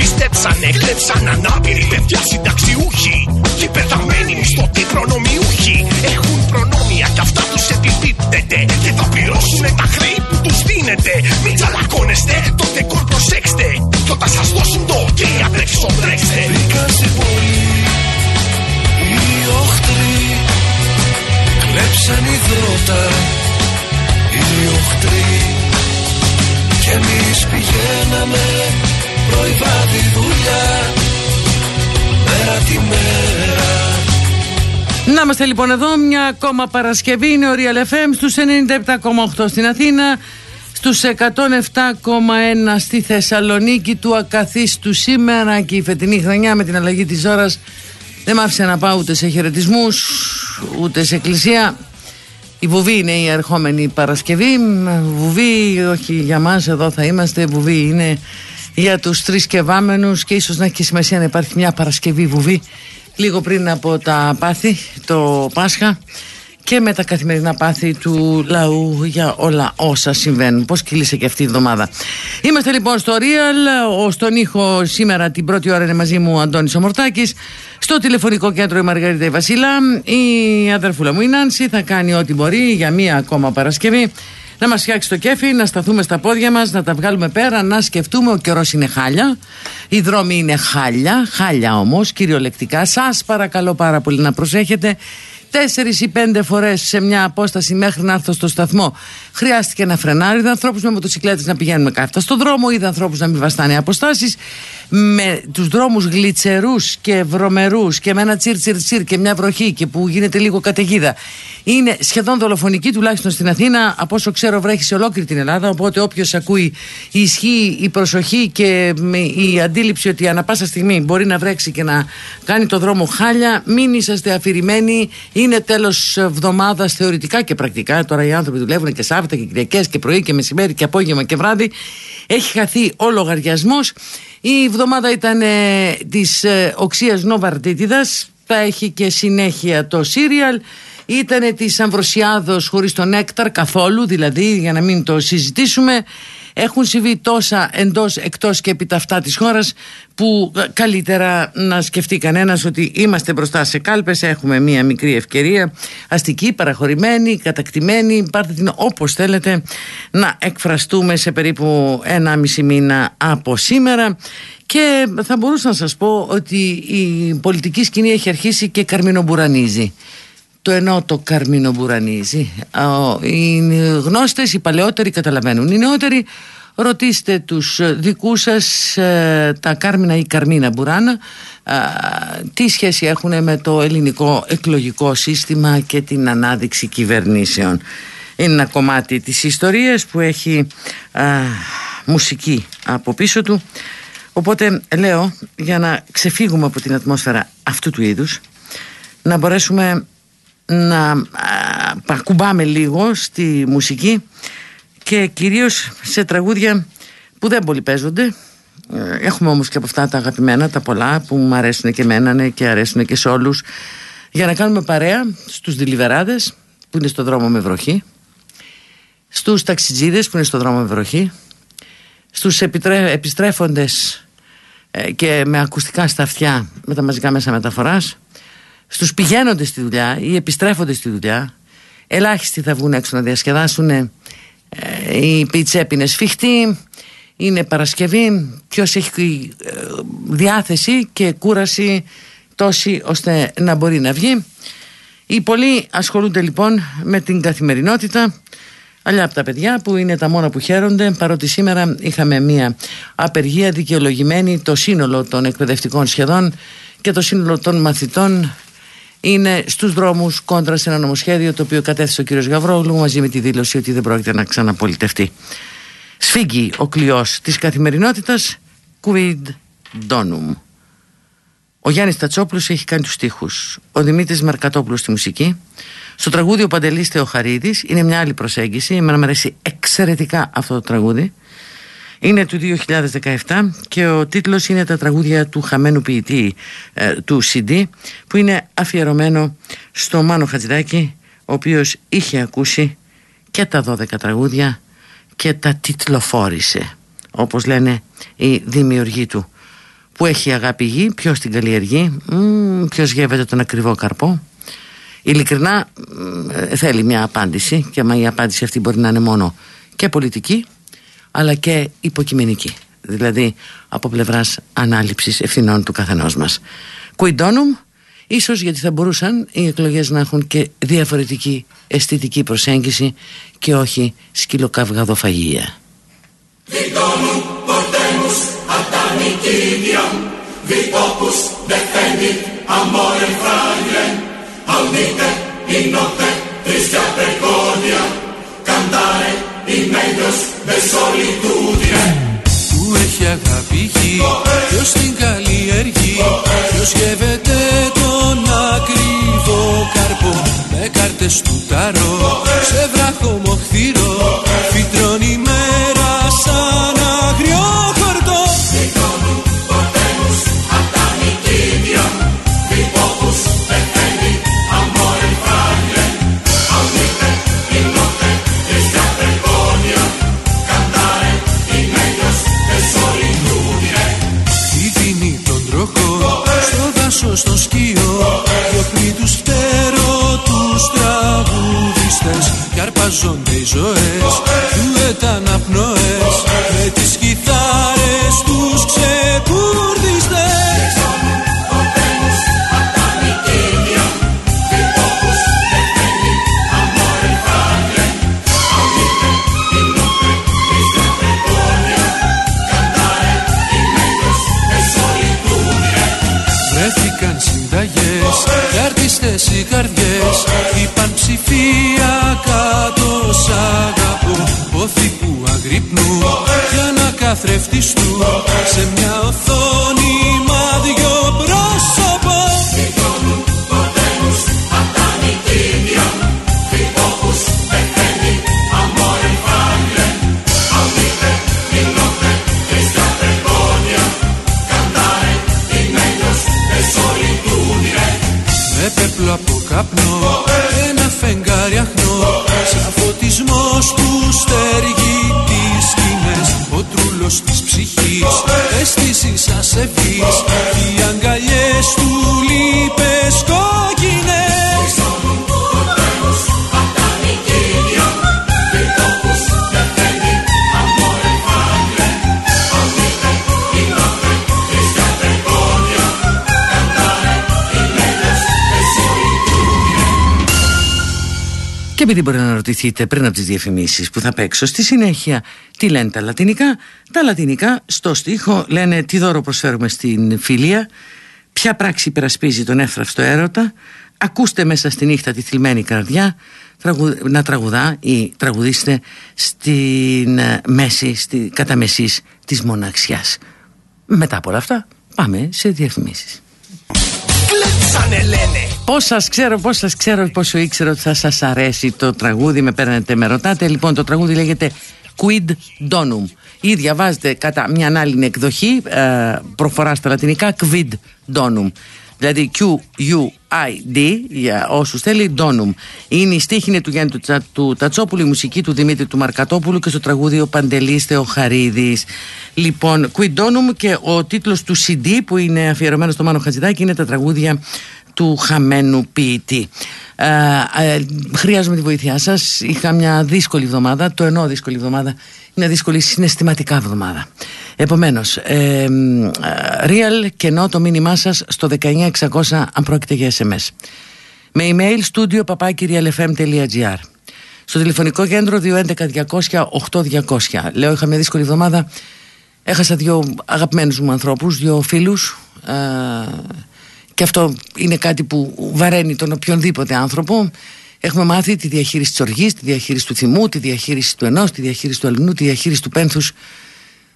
πιστέψανε, κλέψαν ανάπηροι παιδιά συνταξιούχοι. Και πεθαμένοι μισθωτοί προνομιούχοι. Έχουν προνόμια κι αυτά τους επιπίπτεται. Και θα πληρώσουνε τα χρέη που τους δίνετε. Μην τσαλακώνεστε, το δεκόρ προσέξτε. Κι όταν σας δώσουν το ok τρέξω τρέξτε. Μπήκα στην πόλη οι οχτροί. Κλέψαν υδρότα οι οχτροί. Κι εμείς πηγαίναμε πρωί βράδυ δουλειά. Μέρα τη μέρα. Να είμαστε λοιπόν εδώ μια ακόμα Παρασκευή. Είναι ο Real FM στους 97,8 στην Αθήνα στους 107,1 στη Θεσσαλονίκη του ακαθίστου. Σήμερα και η φετινή χρονιά με την αλλαγή της ώρας δεν μ' άφησε να πάω ούτε σε χαιρετισμούς, ούτε σε εκκλησία. Η Βουβή είναι η ερχόμενη Παρασκευή. Βουβή όχι για μας εδώ θα είμαστε. Βουβή είναι για τους θρησκευάμενους και ίσως να έχει και σημασία να υπάρχει μια Παρασκευή Βουβή λίγο πριν από τα πάθη το Πάσχα και με τα καθημερινά πάθη του λαού για όλα όσα συμβαίνουν. Πώς κυλήσε και αυτή η εβδομάδα. Είμαστε λοιπόν στο Real, ο, στον ήχο σήμερα την πρώτη ώρα είναι μαζί μου ο Αντώνης Ομορτάκης, στο τηλεφωνικό κέντρο η Μαργαρίτα η Βασίλα, η αδερφούλα μου η Νάνση θα κάνει ό,τι μπορεί για μία ακόμα Παρασκευή να μας φτιάξει το κέφι, να σταθούμε στα πόδια μας, να τα βγάλουμε πέρα, να σκεφτούμε. Ο καιρός είναι χάλια, οι δρόμοι είναι χάλια, χάλια όμως, κυριολεκτικά. Σας παρακαλώ πάρα πολύ να προσέχετε. Τέσσερις ή πέντε φορές σε μια απόσταση μέχρι να έρθω στο σταθμό χρειάστηκε να φρενάρω. Είδα ανθρώπους με μοτοσυκλέτες να πηγαίνουν με κάρτα στο δρόμο, είδα ανθρώπους να μην βαστάνε αποστάσεις. Με τους δρόμους γλιτσερούς και βρωμερούς και με ένα τσιρ τσιρ τσιρ και μια βροχή και που γίνεται λίγο καταιγίδα. Είναι σχεδόν δολοφονική τουλάχιστον στην Αθήνα. Από όσο ξέρω βρέχει σε ολόκληρη την Ελλάδα. Οπότε όποιος ακούει ισχύει η προσοχή και η αντίληψη ότι ανα πάσα στιγμή μπορεί να βρέξει και να κάνει το δρόμο χάλια. Μην είσαστε αφηρημένοι. Είναι τέλος εβδομάδας θεωρητικά και πρακτικά. Τώρα οι άνθρωποι δουλεύουν και Σάββατα και Κυριακές και πρωί και μεσημέρι και απόγευμα και βράδυ. Έχει χαθεί ο λογαριασμός. Η εβδομάδα ήταν ε, της ε, οξίας Νοβαρτίτιδας θα έχει και συνέχεια το σύριαλ. Ήτανε της Αμβροσιάδος χωρίς τον Έκταρ καθόλου δηλαδή για να μην το συζητήσουμε έχουν συμβεί τόσα εντός εκτός και επί ταυτά της χώρας που ε, καλύτερα να σκεφτεί κανένας ότι είμαστε μπροστά σε κάλπες έχουμε μία μικρή ευκαιρία αστική, παραχωρημένη, κατακτημένη πάρτε την όπως θέλετε να εκφραστούμε σε περίπου ένα μισή μήνα από σήμερα. Και θα μπορούσα να σας πω ότι η πολιτική σκηνή έχει αρχίσει και καρμινομπουρανίζει το εννοώ το καρμινομπουρανίζει οι γνώστες, οι παλαιότεροι καταλαβαίνουν. Οι νεότεροι ρωτήστε τους δικούς σας ε, τα Κάρμινα ή Καρμίνα Μπουράνα τι σχέση έχουν με το ελληνικό εκλογικό σύστημα και την ανάδειξη κυβερνήσεων. Είναι ένα κομμάτι της ιστορίας που έχει μουσική από πίσω του. Οπότε λέω για να ξεφύγουμε από την ατμόσφαιρα αυτού του είδους να μπορέσουμε να ακουμπάμε λίγο στη μουσική και κυρίως σε τραγούδια που δεν πολύ παίζονται. Ε, έχουμε όμως και από αυτά τα αγαπημένα τα πολλά που μου αρέσουν και εμένα ναι, και αρέσουν και σε όλους. Για να κάνουμε παρέα στους δηλιβεράδες που είναι στο δρόμο με βροχή. Στους ταξιτζίδες που είναι στο δρόμο με βροχή. Στους επιτρέ... επιστρέφοντες ε, και με ακουστικά στα αυτιά με τα μαζικά μέσα μεταφοράς στους πηγαίνοντες στη δουλειά ή επιστρέφοντες στη δουλειά ελάχιστοι θα βγουν έξω να διασκεδάσουν. Ε, η πιτσέπ είναι σφιχτή είναι Παρασκευή ποιος έχει ε, διάθεση και κούραση τόση ώστε να μπορεί να βγει. Οι πολλοί ασχολούνται λοιπόν με την καθημερινότητα. Αλλιά από τα παιδιά που είναι τα μόνα που χαίρονται παρότι σήμερα είχαμε μια απεργία δικαιολογημένη το σύνολο των εκπαιδευτικών σχεδόν και το σύνολο των μαθητών είναι στους δρόμους κόντρα σε ένα νομοσχέδιο το οποίο κατέθεσε ο κύριος Γαβρόγλου μαζί με τη δήλωση ότι δεν πρόκειται να ξαναπολιτευτεί. Σφίγγει ο κλειός της καθημερινότητας Quid Donum. Ο Γιάννης Τατσόπουλος έχει κάνει τους στίχους. Ο Δημήτρης Μαρκατόπουλος στη μουσική. Στο τραγούδι ο Παντελής Θεοχαρίδης είναι μια άλλη προσέγγιση. Εμένα μου αρέσει εξαιρετικά αυτό το τραγούδι. Είναι του 2017 και ο τίτλος είναι τα τραγούδια του χαμένου ποιητή ε, του CD που είναι αφιερωμένο στο Μάνο Χατζηδάκη ο οποίος είχε ακούσει και τα 12 τραγούδια και τα τίτλοφόρησε όπως λένε οι δημιουργοί του που έχει αγάπη γη, ποιος την καλλιεργεί, ποιος γεύεται τον ακριβό καρπό. Ειλικρινά θέλει μια απάντηση και μα η απάντηση αυτή μπορεί να είναι μόνο και πολιτική αλλά και υποκειμενική. Δηλαδή από πλευράς ανάληψης ευθυνών του καθενός μας. Κουιντόνουμ, ίσως γιατί θα μπορούσαν οι εκλογές να έχουν και διαφορετική αισθητική προσέγγιση και όχι σκυλοκαυγαδοφαγία. Nicinium, vi opus defendi amore fragile, audite in notte tristia precordia, cantare in medios de solitudine. Που έχει αγάπη γη, ποιος την καλλιεργεί, ποιος γεύεται τον ακριβό καρπό, με κάρτες του ταρό, σε βράχο μοχθηρό, τους φτερότους τραγουδιστές Κι αρπαζόνται οι ζωές του εταναπνοές αυτές οι καρδιές είπαν ψηφία κάτω σ' αγαπώ. Πόθη που αγρυπνούν για να καθρεφτιστούν σε μια οθόνη Και επειδή μπορεί να ρωτηθείτε πριν από τις διαφημίσεις που θα παίξω στη συνέχεια τι λένε τα λατινικά, τα λατινικά στο στίχο λένε τι δώρο προσφέρουμε στην φιλία, ποια πράξη υπερασπίζει τον εύθραυστο έρωτα, ακούστε μέσα στη νύχτα τη θλιμμένη καρδιά να τραγουδά ή τραγουδίστε στην ε, μέση, στη, κατά μεσής της μοναξιάς. Μετά από όλα αυτά πάμε σε διαφημίσεις. Πώς σας ξέρω, πώς σας ξέρω, πόσο ήξερα ότι θα σας αρέσει το τραγούδι. Με παίρνετε, με ρωτάτε. Λοιπόν, το τραγούδι λέγεται Quid Donum. Ή διαβάζετε κατά μια άλλη εκδοχή, ε, προφορά στα λατινικά, Quid Donum. Δηλαδή Q-U-I-D, για όσους θέλει, Donum. Είναι η στίχη είναι του Γιάννη του, του Τατσόπουλου, η μουσική του Δημήτρη του Μαρκατόπουλου και στο τραγούδι ο Παντελής Θεοχαρίδης. Λοιπόν, Quid Donum και ο τίτλος του CD που είναι αφιερωμένο στο Μάνο Χατζηδάκη είναι τα τραγούδια του χαμένου ποιητή. Ε, ε, χρειάζομαι τη βοήθειά σας. Είχα μια δύσκολη εβδομάδα. Το εννοώ δύσκολη εβδομάδα. Είναι δύσκολη συναισθηματικά εβδομάδα. Επομένως, ε, real και ενώ το μήνυμά σας στο 19600 αν πρόκειται για SMS. Με email studio papakirialfm.gr Στο τηλεφωνικό κέντρο 211-200-8200. Λέω, είχα μια δύσκολη εβδομάδα. Έχασα δύο αγαπημένους μου ανθρώπους, δύο φίλους. Ε, και αυτό είναι κάτι που βαραίνει τον οποιονδήποτε άνθρωπο. Έχουμε μάθει τη διαχείριση της οργής, τη διαχείριση του θυμού, τη διαχείριση του ενός, τη διαχείριση του αλληνού, τη διαχείριση του πένθους.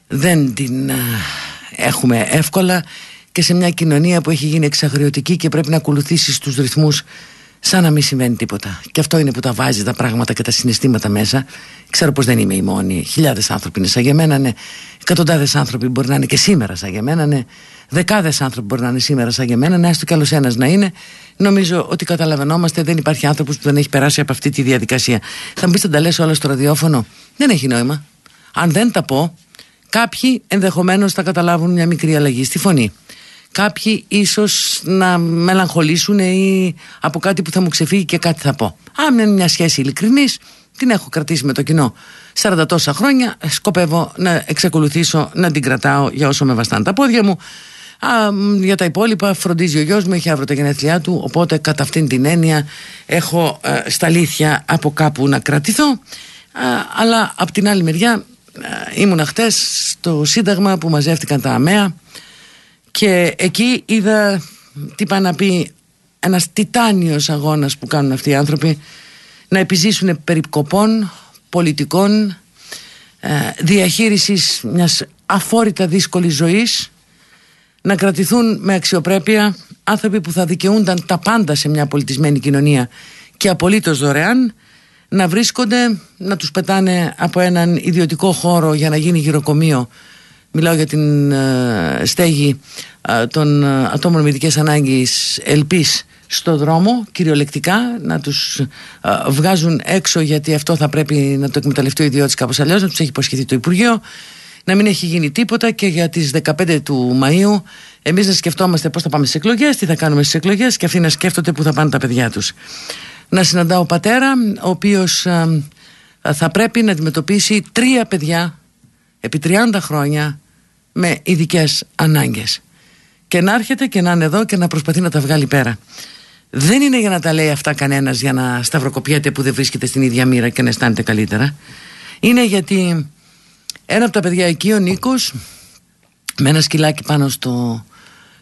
Δεν την έχουμε εύκολα και σε μια κοινωνία που έχει γίνει εξαγριωτική και πρέπει να ακολουθήσεις τους ρυθμούς σαν να μην συμβαίνει τίποτα. Και αυτό είναι που τα βάζεις τα πράγματα και τα συναισθήματα μέσα. Ξέρω πως δεν είμαι η μόνη. Χιλιάδες άνθρωποι είναι σαν για μένα, ναι. Εκατοντάδες άνθρωποι μπορεί να είναι και σήμερα σαν για μένα, ναι. Δεκάδες άνθρωποι μπορεί να είναι σήμερα σαν για μένα, ναι. Έστω κι άλλος ένας να είναι. Νομίζω ότι καταλαβαίνόμαστε, δεν υπάρχει άνθρωπος που δεν έχει περάσει από αυτή τη διαδικασία. Θα μου πει, θα τα λες όλα στο ραδιόφωνο. Δεν έχει νόημα. Αν δεν τα πω, κάποιοι ενδεχομένως θα καταλάβουν μια μικρή αλλαγή στη φωνή κάποιοι ίσως να μελαγχολήσουν ή από κάτι που θα μου ξεφύγει και κάτι θα πω. Αν είναι μια σχέση ειλικρινής, την έχω κρατήσει με το κοινό 40 τόσα χρόνια, σκοπεύω να εξακολουθήσω να την κρατάω για όσο με βαστάνε τα πόδια μου. Α, για τα υπόλοιπα φροντίζει ο γιος μου, έχει αύριο τα γενέθλιά του, οπότε κατά αυτήν την έννοια έχω ε, στα αλήθεια από κάπου να κρατηθώ. αλλά από την άλλη μεριά ε, ήμουνα χτες στο Σύνταγμα που μαζεύτηκαν τα ΑΜΕΑ και εκεί είδα τι πάει να πει ένας τιτάνιος αγώνας που κάνουν αυτοί οι άνθρωποι. Να επιζήσουν περικοπών πολιτικών ε, διαχείρισης μιας αφόρητα δύσκολης ζωής. Να κρατηθούν με αξιοπρέπεια άνθρωποι που θα δικαιούνταν τα πάντα σε μια πολιτισμένη κοινωνία και απολύτως δωρεάν. Να βρίσκονται, να τους πετάνε από έναν ιδιωτικό χώρο για να γίνει γυροκομείο μιλάω για την ε, στέγη ε, των ε, ατόμων με ειδικές ανάγκες ελπίς στο δρόμο κυριολεκτικά να τους βγάζουν έξω γιατί αυτό θα πρέπει να το εκμεταλλευτεί ο ιδιώτης κάπως αλλιώς να τους έχει υποσχεθεί το Υπουργείο να μην έχει γίνει τίποτα και για τις 15 του Μαΐου εμείς να σκεφτόμαστε πώς θα πάμε στις εκλογές τι θα κάνουμε στις εκλογές και αυτοί να σκέφτονται που θα πάνε τα παιδιά τους. Να συναντάω πατέρα ο οποίος θα πρέπει να αντιμετωπίσει τρία παιδιά επί 30 χρόνια με ειδικές ανάγκες και να έρχεται και να είναι εδώ και να προσπαθεί να τα βγάλει πέρα. Δεν είναι για να τα λέει αυτά κανένας για να σταυροκοπιέται που δεν βρίσκεται στην ίδια μοίρα και να αισθάνεται καλύτερα. Είναι γιατί ένα από τα παιδιά εκεί, ο Νίκος, με ένα σκυλάκι πάνω στο,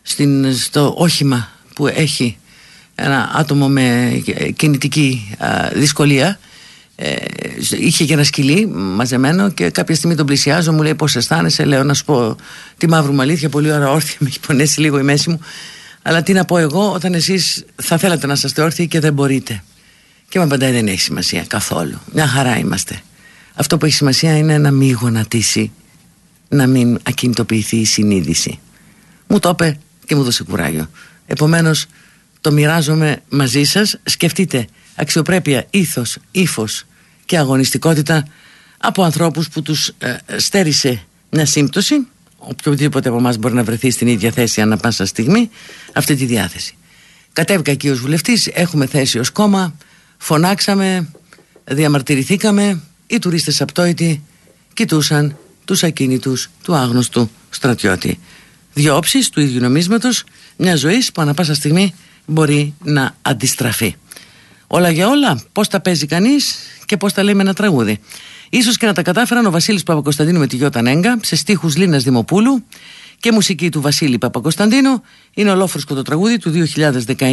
στην, στο όχημα που έχει ένα άτομο με κινητική δυσκολία ε, είχε και ένα σκυλί μαζεμένο και κάποια στιγμή τον πλησιάζω μου λέει πως αισθάνεσαι; Λέω να σου πω τη μαύρη μου αλήθεια πολύ ώρα όρθια με έχει πονέσει λίγο η μέση μου. Αλλά τι να πω εγώ όταν εσείς θα θέλατε να είστε όρθιοι και δεν μπορείτε και με απαντάει δεν έχει σημασία καθόλου. Μια χαρά είμαστε αυτό που έχει σημασία είναι να μην γονατίσει να μην ακινητοποιηθεί η συνείδηση. Μου το είπε και μου δώσε κουράγιο. Επομένως το μοιράζομαι μαζί σας. Σκεφτείτε αξιοπρέπεια, ήθος, ύφος και αγωνιστικότητα από ανθρώπους που τους ε, στέρισε μια σύμπτωση οποιοδήποτε από εμάς μπορεί να βρεθεί στην ίδια θέση ανά πάσα στιγμή αυτή τη διάθεση. Κατέβηκα εκεί ως βουλευτής έχουμε θέση ως κόμμα φωνάξαμε διαμαρτυρηθήκαμε οι τουρίστες απτόητοι κοιτούσαν τους ακίνητους του άγνωστου στρατιώτη. Δύο όψεις του ίδιου νομίσματος μια ζωής που ανά πάσα στιγμή μπορεί να αντιστραφεί Όλα για όλα, πώς τα παίζει κανείς και πώς τα λέει με ένα τραγούδι. σω και να τα κατάφεραν ο Βασίλης Παπακοσταντίνου με τη Γιώτα Νέγκα σε στίχους Λίνας Δημοπούλου και μουσική του Βασίλη Παπακοσταντίνου. Είναι ολόφρουσκο το τραγούδι του 2019.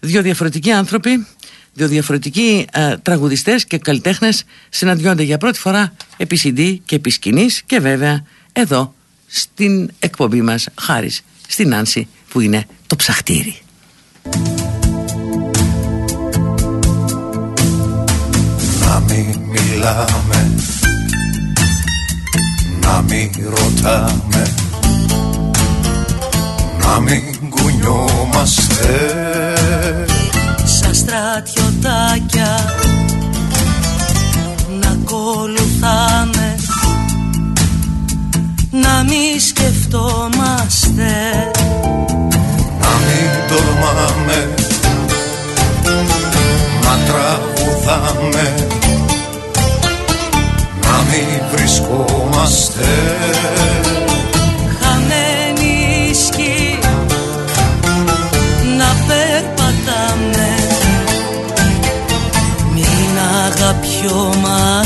Δύο διαφορετικοί άνθρωποι, δύο διαφορετικοί ε, τραγουδιστές και καλλιτέχνες συναντιόνται για πρώτη φορά επί CD και επί σκηνής και βέβαια εδώ στην εκπομπή μας χάρη στην Άνση που είναι το ψαχτήρι. Μιλάμε. Να μην ρωτάμε. Να μην κουνιόμαστε. Σαν στρατιωτάκια. Να ακολουθάμε. Να μην σκεφτόμαστε. Να μην τολμάμε. Να τραγουδάμε πάλι βρισκόμαστε. Χαμένοι σκοί να περπατάμε. Μην αγαπιόμαστε.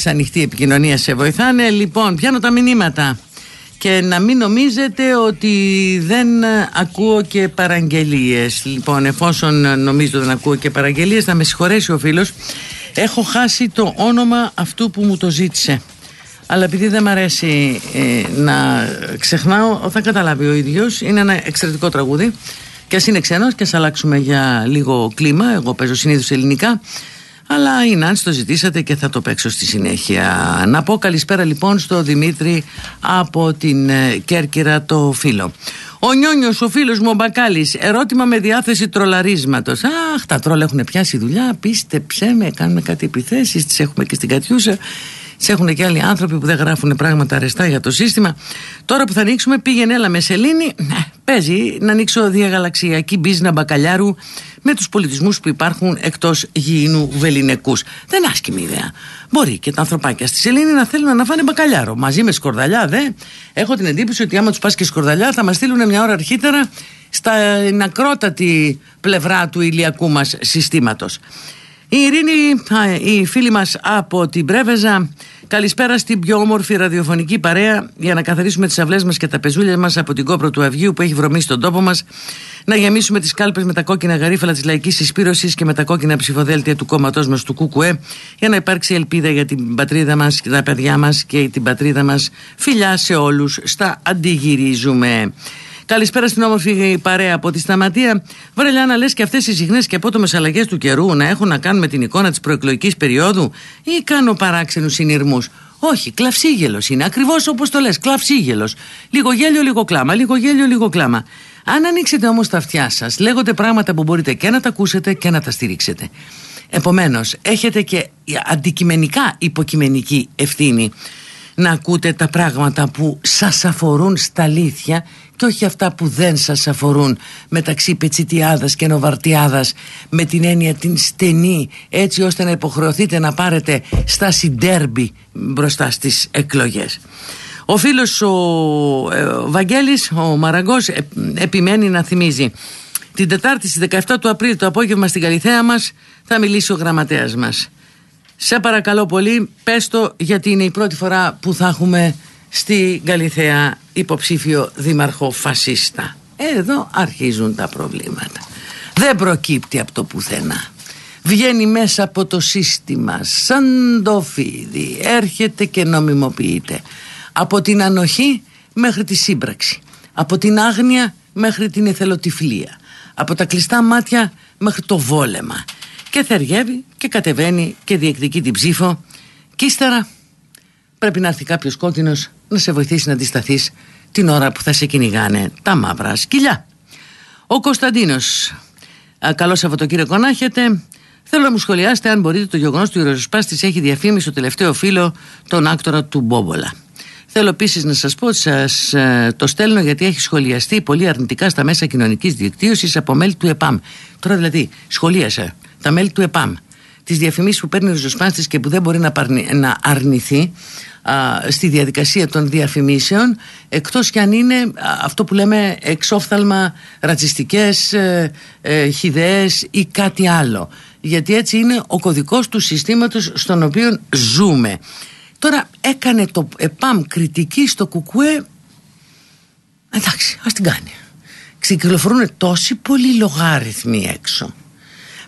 Άμα έχεις ανοιχτή επικοινωνία σε βοηθάνε. Λοιπόν, πιάνω τα μηνύματα. Και να μην νομίζετε ότι δεν ακούω και παραγγελίες. Λοιπόν εφόσον νομίζω δεν ακούω και παραγγελίες θα με συγχωρέσει ο φίλος. Έχω χάσει το όνομα αυτού που μου το ζήτησε. Αλλά επειδή δεν μ' αρέσει ε, να ξεχνάω θα καταλάβει ο ίδιος. Είναι ένα εξαιρετικό τραγούδι. Και ας είναι ξένος και ας αλλάξουμε για λίγο κλίμα. Εγώ παίζω συνήθως ελληνικά αλλά είναι αν το ζητήσατε και θα το παίξω στη συνέχεια. Να πω καλησπέρα λοιπόν στο Δημήτρη από την ε, Κέρκυρα το φίλο. Ο Νιόνιος, ο φίλος μου ο Μπακάλης, ερώτημα με διάθεση τρολαρίσματος. Αχ, τα τρόλ έχουν πιάσει δουλειά, πίστεψέ με, κάνουμε κάτι επιθέσεις, τις έχουμε και στην Κατιούσα. Τι έχουν και άλλοι άνθρωποι που δεν γράφουν πράγματα αρεστά για το σύστημα. Τώρα που θα ανοίξουμε, πήγαινε έλα με σελήνη. Ναι, παίζει να ανοίξω διαγαλαξιακή μπίζνα μπακαλιάρου με τους πολιτισμούς που υπάρχουν εκτός γηινού βεληνικού. Δεν είναι άσχημη ιδέα. Μπορεί και τα ανθρωπάκια στη σελήνη να θέλουν να φάνε μπακαλιάρο. Μαζί με σκορδαλιά, δε. Έχω την εντύπωση ότι άμα τους πας και σκορδαλιά θα μας στείλουν μια ώρα αρχίτερα στην ακρότατη πλευρά του ηλιακού μας συστήματος. Η Ειρήνη, η φίλη μας από την Πρέβεζα Καλησπέρα στην πιο όμορφη ραδιοφωνική παρέα για να καθαρίσουμε τις αυλές μας και τα πεζούλια μας από την κόπρο του Αυγίου που έχει βρωμίσει τον τόπο μας να γεμίσουμε τις κάλπες με τα κόκκινα γαρίφαλα της λαϊκής συσπήρωσης και με τα κόκκινα ψηφοδέλτια του κόμματός μας του ΚΚΕ για να υπάρξει ελπίδα για την πατρίδα μας και τα παιδιά μας και την πατρίδα μας φιλιά σε όλους. Στα αντιγυρίζουμε Καλησπέρα στην όμορφη παρέα από τη Σταματία. Βρελιά να λες και αυτές οι συχνέ και απότομες αλλαγές του καιρού να έχουν να κάνουν με την εικόνα της προεκλογικής περίοδου ή κάνω παράξενους συνειρμούς; Όχι, κλαυσίγελο είναι. Ακριβώς όπως το λες, κλαυσίγελο. Λίγο γέλιο, λίγο κλάμα. Λίγο γέλιο, λίγο κλάμα. Αν ανοίξετε όμως τα αυτιά σας, λέγονται πράγματα που μπορείτε και να τα ακούσετε και να τα στηρίξετε. Επομένως, έχετε και αντικειμενικά υποκειμενική ευθύνη να ακούτε τα πράγματα που σας αφορούν στα αλήθεια και όχι αυτά που δεν σας αφορούν μεταξύ πετσιτιάδας και νοβαρτιάδας με την έννοια την στενή έτσι ώστε να υποχρεωθείτε να πάρετε στα συντέρμπι μπροστά στις εκλογές. Ο φίλος ο ε, Βαγγέλης, ο Μαραγκός ε, επιμένει να θυμίζει την Τετάρτη στις 17 του Απρίλη το απόγευμα στην Καλιθέα μας θα μιλήσει ο γραμματέας μας. Σε παρακαλώ πολύ πες το γιατί είναι η πρώτη φορά που θα έχουμε στη Γαλιθέα υποψήφιο δήμαρχο φασίστα. Εδώ αρχίζουν τα προβλήματα. Δεν προκύπτει από το πουθενά. Βγαίνει μέσα από το σύστημα σαν το φίδι. Έρχεται και νομιμοποιείται. Από την ανοχή μέχρι τη σύμπραξη. Από την άγνοια μέχρι την εθελοτυφλία. Από τα κλειστά μάτια μέχρι το βόλεμα. Και θεριεύει και κατεβαίνει και διεκδικεί την ψήφο. Και ύστερα πρέπει να έρθει κάποιος κόκκινος να σε βοηθήσει να αντισταθείς την ώρα που θα σε κυνηγάνε τα μαύρα σκυλιά. Ο Κωνσταντίνος, καλό Σαββατοκύριακο να έχετε. Θέλω να μου σχολιάσετε αν μπορείτε το γεγονός του Ιεροσπάστη έχει διαφήμιση στο τελευταίο φίλο τον άκτορα του Μπόμπολα. Θέλω επίσης να σας πω ότι σας ε, το στέλνω γιατί έχει σχολιαστεί πολύ αρνητικά στα μέσα κοινωνικής δικτύωσης από μέλη του ΕΠΑΜ. Τώρα δηλαδή σχολίασα τα μέλη του ΕΠΑΜ τις διαφημίσεις που παίρνει ριζοσπάστης και που δεν μπορεί να, να αρνηθεί στη διαδικασία των διαφημίσεων εκτός και αν είναι αυτό που λέμε εξόφθαλμα ρατσιστικές ε, ε, χιδεές ή κάτι άλλο. Γιατί έτσι είναι ο κωδικός του συστήματος στον οποίο ζούμε. Τώρα έκανε το ΕΠΑΜ κριτική στο κουκουέ. Εντάξει ας την κάνει. Ξεκυκλοφορούν τόσοι πολλοί λογάριθμοι έξω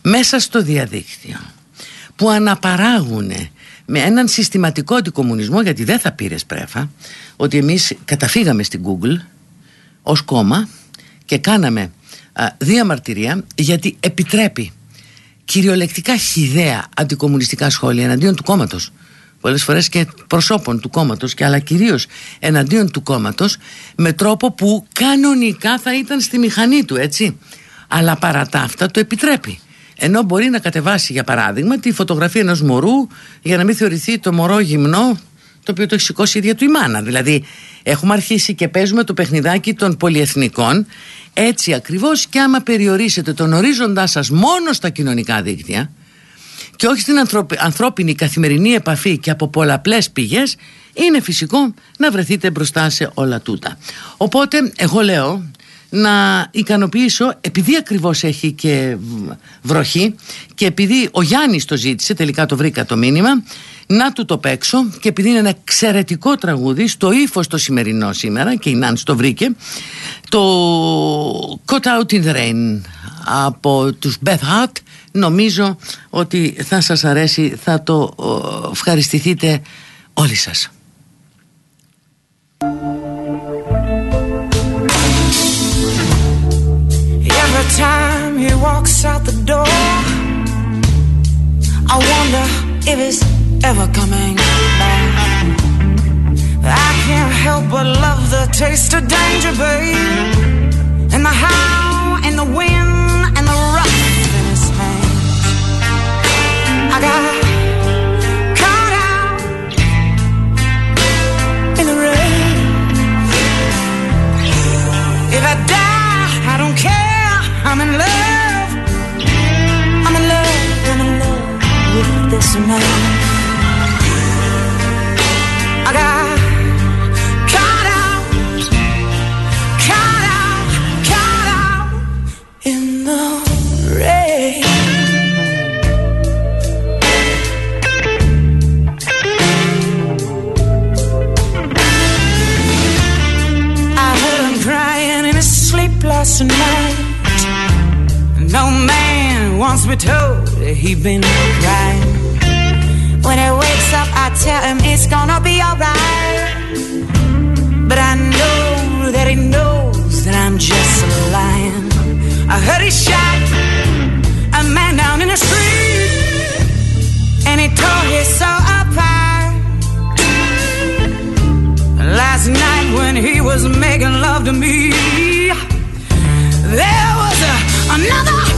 μέσα στο διαδίκτυο που αναπαράγουν με έναν συστηματικό αντικομουνισμό γιατί δεν θα πήρε πρέφα ότι εμείς καταφύγαμε στην Google ως κόμμα και κάναμε α, διαμαρτυρία γιατί επιτρέπει κυριολεκτικά χιδέα αντικομουνιστικά σχόλια εναντίον του κόμματος. Πολλές φορές και προσώπων του κόμματος και αλλά κυρίως εναντίον του κόμματος με τρόπο που κανονικά θα ήταν στη μηχανή του έτσι. Αλλά παρά τα αυτά το επιτρέπει ενώ μπορεί να κατεβάσει για παράδειγμα τη φωτογραφία ενός μωρού για να μην θεωρηθεί το μωρό γυμνό το οποίο το έχει σηκώσει η ίδια του η μάνα. Δηλαδή έχουμε αρχίσει και παίζουμε το παιχνιδάκι των πολυεθνικών έτσι ακριβώς και άμα περιορίσετε τον ορίζοντά σας μόνο στα κοινωνικά δίκτυα και όχι στην ανθρώπινη καθημερινή επαφή και από πολλαπλές πηγές είναι φυσικό να βρεθείτε μπροστά σε όλα τούτα. Οπότε εγώ λέω να ικανοποιήσω επειδή ακριβώς έχει και βροχή και επειδή ο Γιάννης το ζήτησε τελικά το βρήκα το μήνυμα να του το παίξω και επειδή είναι ένα εξαιρετικό τραγούδι στο ύφος το σημερινό σήμερα και η Νάνς το βρήκε το Cut Out in the Rain από τους Beth Hart. Νομίζω ότι θα σας αρέσει θα το ευχαριστηθείτε όλοι σας out the door, I wonder if it's ever coming back. I can't help but love the taste of danger, babe. And the how, and the wind, and the rough in his hands. I got caught out in the rain. If I die, this man. I got caught out, caught out, caught out in the rain. I heard him crying in his sleep last night. No man wants me told that he been crying. When he wakes up, I tell him it's gonna be alright. But I know that he knows that I'm just a lying. I heard he shot a man down in the street, and he tore his soul apart. Last night when he was making love to me, there was a, another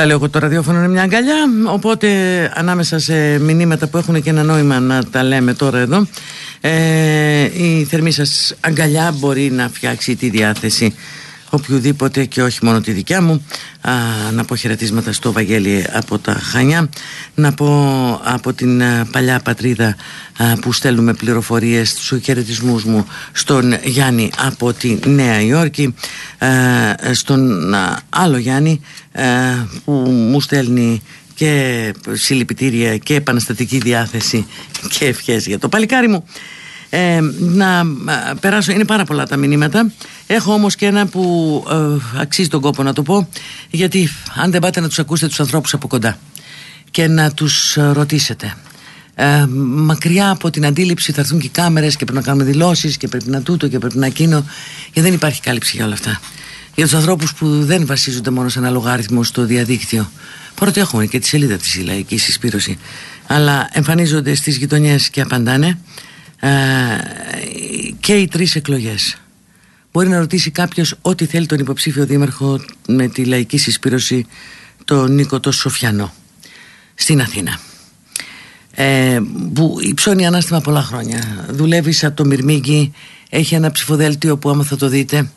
Καλά λέω εγώ το ραδιόφωνο είναι μια αγκαλιά Οπότε ανάμεσα σε μηνύματα που έχουν και ένα νόημα να τα λέμε τώρα εδώ ε, Η θερμή σας αγκαλιά μπορεί να φτιάξει τη διάθεση οποιοδήποτε και όχι μόνο τη δικιά μου. Α, να πω χαιρετίσματα στο Βαγγέλη από τα Χανιά να πω από την παλιά πατρίδα που στέλνουμε πληροφορίες στους χαιρετισμούς μου στον Γιάννη από τη Νέα Υόρκη στον άλλο Γιάννη που μου στέλνει και συλληπιτήρια και επαναστατική διάθεση και ευχές για το παλικάρι μου. Ε, να περάσω, είναι πάρα πολλά τα μηνύματα. Έχω όμως και ένα που ε, αξίζει τον κόπο να το πω γιατί αν δεν πάτε να τους ακούσετε τους ανθρώπους από κοντά και να τους ε, ρωτήσετε ε, μακριά από την αντίληψη θα έρθουν και οι κάμερες και πρέπει να κάνουμε δηλώσεις και πρέπει να τούτο και πρέπει να εκείνο. Και δεν υπάρχει κάλυψη για όλα αυτά. Για τους ανθρώπους που δεν βασίζονται μόνο σε ένα λογάριθμο στο διαδίκτυο. Παρότι έχουμε και τη σελίδα της η λαϊκή συσπήρωση. Αλλά εμφανίζονται στις γειτονιές και απαντάνε ε, και οι τρεις εκλογές. Μπορεί να ρωτήσει κάποιος ό,τι θέλει τον υποψήφιο δήμαρχο με τη λαϊκή συσπήρωση τον Νίκο τος Σοφιανό στην Αθήνα ε, που υψώνει ανάστημα πολλά χρόνια δουλεύει από το Μυρμήγκι έχει ένα ψηφοδέλτιο που άμα θα το δείτε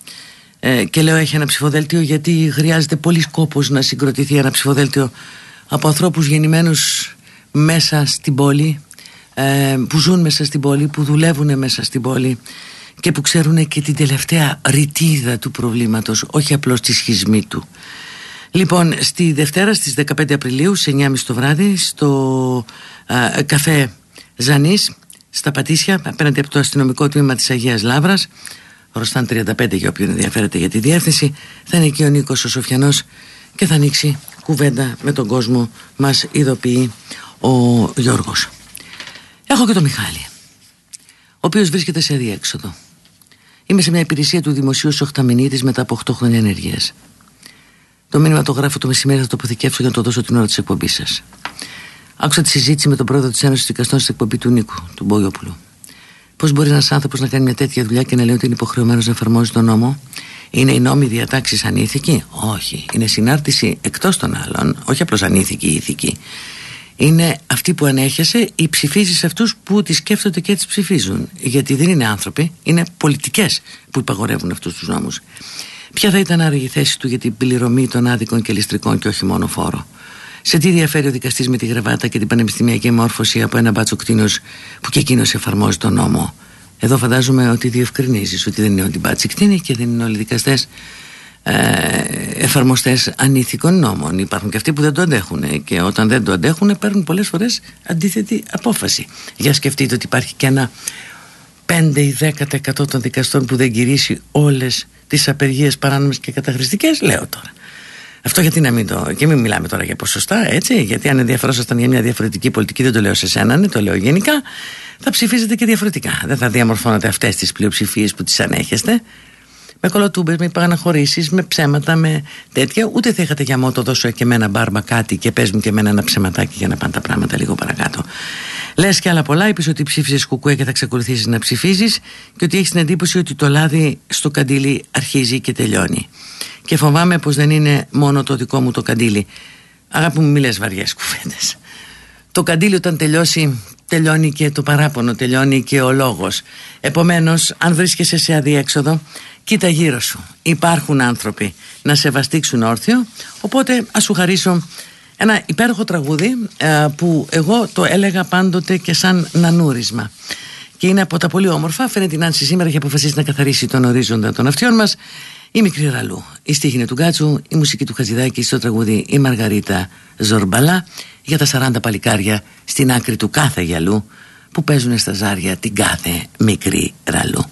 ε, και λέω έχει ένα ψηφοδέλτιο γιατί χρειάζεται πολύ κόπος να συγκροτηθεί ένα ψηφοδέλτιο από ανθρώπους γεννημένους μέσα στην πόλη ε, που ζουν μέσα στην πόλη, που δουλεύουν μέσα στην πόλη και που ξέρουν και την τελευταία ρητίδα του προβλήματος, όχι απλώς τη σχισμή του. Λοιπόν, στη Δευτέρα στις 15 Απριλίου, σε 9.30 το βράδυ, στο καφέ Ζανής, στα Πατήσια, απέναντι από το αστυνομικό τμήμα της Αγίας Λάβρας, Ροστάν 35 για όποιον ενδιαφέρεται για τη διεύθυνση, θα είναι εκεί ο Νίκος ο Σοφιανός και θα ανοίξει κουβέντα με τον κόσμο, μας ειδοποιεί ο Γιώργος. Έχω και τον Μιχάλη, ο οποίος βρίσκεται σε διέξοδο. Είμαι σε μια υπηρεσία του Δημοσίου Σοχταμινίτης μετά από 8 χρόνια ενεργεία. Το μήνυμα το γράφω το μεσημέρι, θα το αποθηκεύσω για να το δώσω την ώρα της εκπομπής σας. Άκουσα τη συζήτηση με τον πρόεδρο της Ένωσης Δικαστών στην εκπομπή του Νίκου, του Μπογιόπουλου. Πώς μπορεί ένας άνθρωπος να κάνει μια τέτοια δουλειά και να λέει ότι είναι υποχρεωμένος να εφαρμόζει τον νόμο; Είναι οι νόμοι διατάξεις ανήθικοι; Όχι. Είναι συνάρτηση εκτός των άλλων. Όχι απλώς ανήθικη ή ηθική είναι αυτοί που ανέχεσαι ή ψηφίζεις αυτούς που τις σκέφτονται και τις ψηφίζουν. Γιατί δεν είναι άνθρωποι, είναι πολιτικές που υπαγορεύουν αυτούς τους νόμους. Ποια θα ήταν άρα η θέση του για την πληρωμή των άδικων και ληστρικών και όχι μόνο φόρο; Σε τι διαφέρει ο δικαστής με τη γραβάτα και την πανεπιστημιακή μόρφωση από ένα μπάτσο κτίνος που και εκείνος εφαρμόζει τον νόμο; Εδώ φαντάζομαι ότι διευκρινίζεις ότι δεν είναι όλοι μπάτσοι κτίνοι και δεν είναι όλοι δικαστές ε, εφαρμοστές ανήθικων νόμων υπάρχουν και αυτοί που δεν το αντέχουν και όταν δεν το αντέχουν παίρνουν πολλές φορές αντίθετη απόφαση για σκεφτείτε ότι υπάρχει και ένα 5 ή 10% των δικαστών που δεν κηρύσει όλες τις απεργίες παράνομες και καταχρηστικές λέω τώρα αυτό γιατί να μην το. και μην μιλάμε τώρα για ποσοστά, έτσι. Γιατί αν ενδιαφερόσασταν για μια διαφορετική πολιτική, δεν το λέω σε σένα, ναι, το λέω γενικά, θα ψηφίζετε και διαφορετικά. Δεν θα διαμορφώνετε αυτές τις πλειοψηφίες που τις ανέχεστε με κολοτούμπες, με υπαγαναχωρήσεις, με ψέματα, με τέτοια. Ούτε θα είχατε για μότο δώσω και εμένα μπάρμα κάτι και πες μου και εμένα ένα ψεματάκι για να πάνε τα πράγματα λίγο παρακάτω. Λες και άλλα πολλά, είπες ότι ψήφισες κουκουέ και θα ξεκολουθήσεις να ψηφίζεις και ότι έχεις την εντύπωση ότι το λάδι στο καντήλι αρχίζει και τελειώνει. Και φοβάμαι πως δεν είναι μόνο το δικό μου το καντήλι. Αγάπη μου, μιλέ βαριές κουβέντες. Το καντήλι όταν τελειώσει, τελειώνει και το παράπονο, τελειώνει και ο λόγος. Επομένως, αν βρίσκεσαι σε αδιέξοδο, Κοίτα γύρω σου. Υπάρχουν άνθρωποι να σε βαστίξουν όρθιο. Οπότε ας σου χαρίσω ένα υπέροχο τραγούδι ε, που εγώ το έλεγα πάντοτε και σαν νανούρισμα. Και είναι από τα πολύ όμορφα. Φαίνεται η Νάνση σήμερα έχει αποφασίσει να καθαρίσει τον ορίζοντα των αυτιών μας. Η μικρή ραλού. Η στίχη είναι του Γκάτσου, η μουσική του Χατζηδάκη, στο τραγούδι η Μαργαρίτα Ζορμπαλά για τα 40 παλικάρια στην άκρη του κάθε γυαλού που παίζουν στα ζάρια την κάθε μικρή ραλού.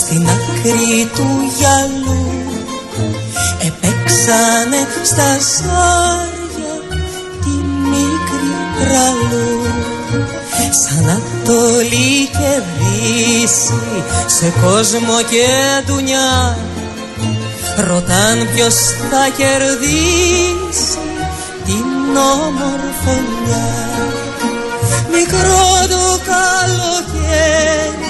Στην άκρη του γυαλού. Επέξανε στα ζάρια τη μικρή πραλού Σαν Ανατολή και Δύση σε κόσμο και δουνιά Ρωτάν ποιος θα κερδίσει την ομορφωνιά Μικρό το καλοκαίρι,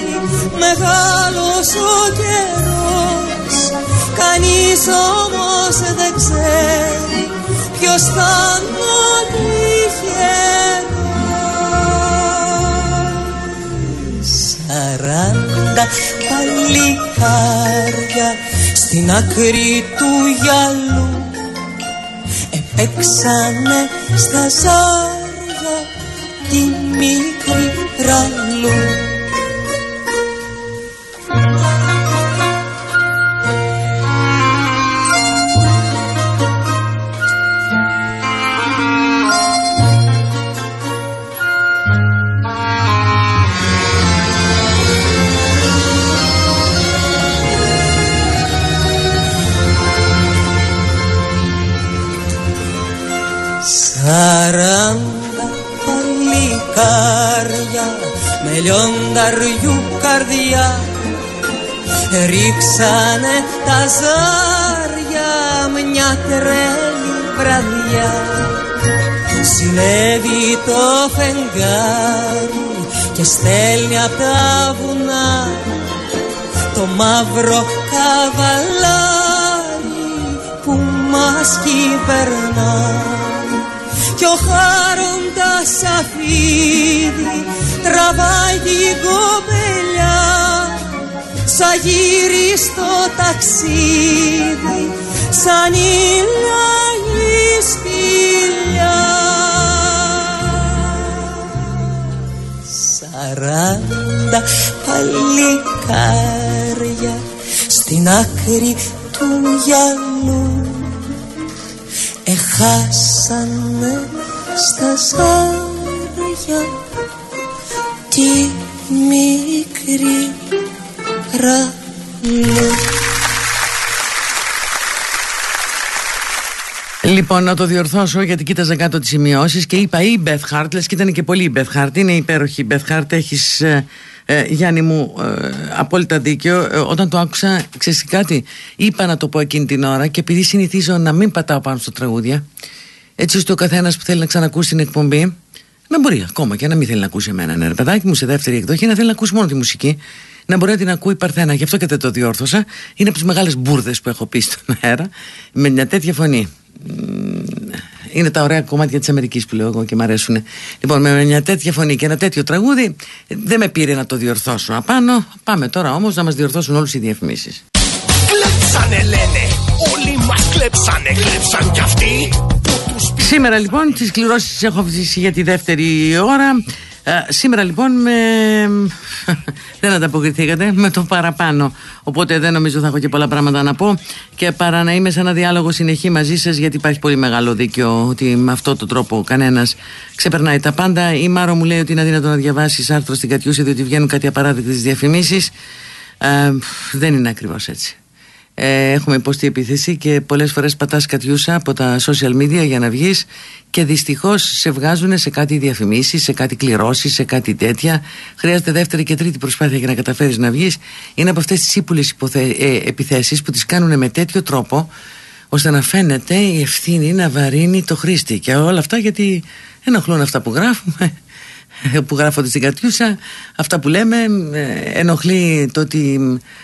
μεγάλος ο καιρός Κανείς όμως δεν ξέρει ποιος θα είναι τυχερός Σαράντα παλικάρια στην άκρη του γυαλού. Επέξανε στα ζάρια τη μικρή ραλού Σαράντα παλικάρια με λιονταριού καρδιά. Ρίξανε τα ζάρια μια τρέλη βραδιά. Συνέβη το φεγγάρι και στέλνει απ' τα βουνά το μαύρο καβαλάρι που μας κυβερνά κι ο χάροντας αφίδι τραβάει την κοπελιά σαν γύρι στο ταξίδι σαν ήλια η σπηλιά Σαράντα παλικάρια στην άκρη του γυαλού εχάσανε στα ζάρια τη μικρή ραλού. Λοιπόν, να το διορθώσω γιατί κοίταζα κάτω τις σημειώσεις και είπα η Beth Hart, λες και ήταν και πολύ η Beth Hart. Είναι υπέροχη η Beth Hart. Έχεις, ε, ε, Γιάννη μου, ε, απόλυτα δίκιο. Ε, όταν το άκουσα, ξέρεις κάτι, είπα να το πω εκείνη την ώρα και επειδή συνηθίζω να μην πατάω πάνω στο τραγούδια, έτσι ώστε ο καθένας που θέλει να ξανακούσει την εκπομπή, να μπορεί ακόμα και να μην θέλει να ακούσει εμένα, ναι, ρε παιδάκι μου, σε δεύτερη εκδοχή, να θέλει να ακούσει μόνο τη μουσική, να μπορεί να την ακούει παρθένα. Γι' αυτό και δεν το διόρθωσα. Είναι από τις μεγάλες μπουρδες που έχω πει στον αέρα, με μια τέτοια φωνή. Μμμ, Είναι τα ωραία κομμάτια της Αμερικής που λέω εγώ και μ' αρέσουν. Λοιπόν, με μια τέτοια φωνή και ένα τέτοιο τραγούδι, δεν με πήρε να το διορθώσω απάνω. Πάμε τώρα όμως να μας διορθώσουν όλους οι διαφημίσεις. Κλέψανε λένε, όλοι μας κλέψανε, κλέψαν κι αυτοί που τους Σήμερα λοιπόν τις κληρώσεις έχω αφήσει για τη δεύτερη ώρα Ε, Σήμερα λοιπόν με... δεν ανταποκριθήκατε με το παραπάνω. Οπότε δεν νομίζω θα έχω και πολλά πράγματα να πω Και παρά να είμαι σε ένα διάλογο συνεχή μαζί σας Γιατί υπάρχει πολύ μεγάλο δίκιο Ότι με αυτόν τον τρόπο κανένας ξεπερνάει τα πάντα. Η Μάρο μου λέει ότι είναι αδύνατο να διαβάσεις άρθρο στην Κατιούση Διότι βγαίνουν κάτι απαράδεκτες διαφημίσεις. Ε, Δεν είναι ακριβώς έτσι ε, έχουμε υποστεί επίθεση και πολλές φορές πατάς κατιούσα από τα social media για να βγεις και δυστυχώς σε βγάζουν σε κάτι διαφημίσεις, σε κάτι κληρώσεις, σε κάτι τέτοια. Χρειάζεται δεύτερη και τρίτη προσπάθεια για να καταφέρεις να βγεις. Είναι από αυτές τις ύπουλες υποθε... ε, επιθέσεις που τις κάνουν με τέτοιο τρόπο ώστε να φαίνεται η ευθύνη να βαρύνει το χρήστη και όλα αυτά γιατί ενοχλούν αυτά που γράφουμε που γράφονται στην Κατιούσα αυτά που λέμε ε, ενοχλεί το ότι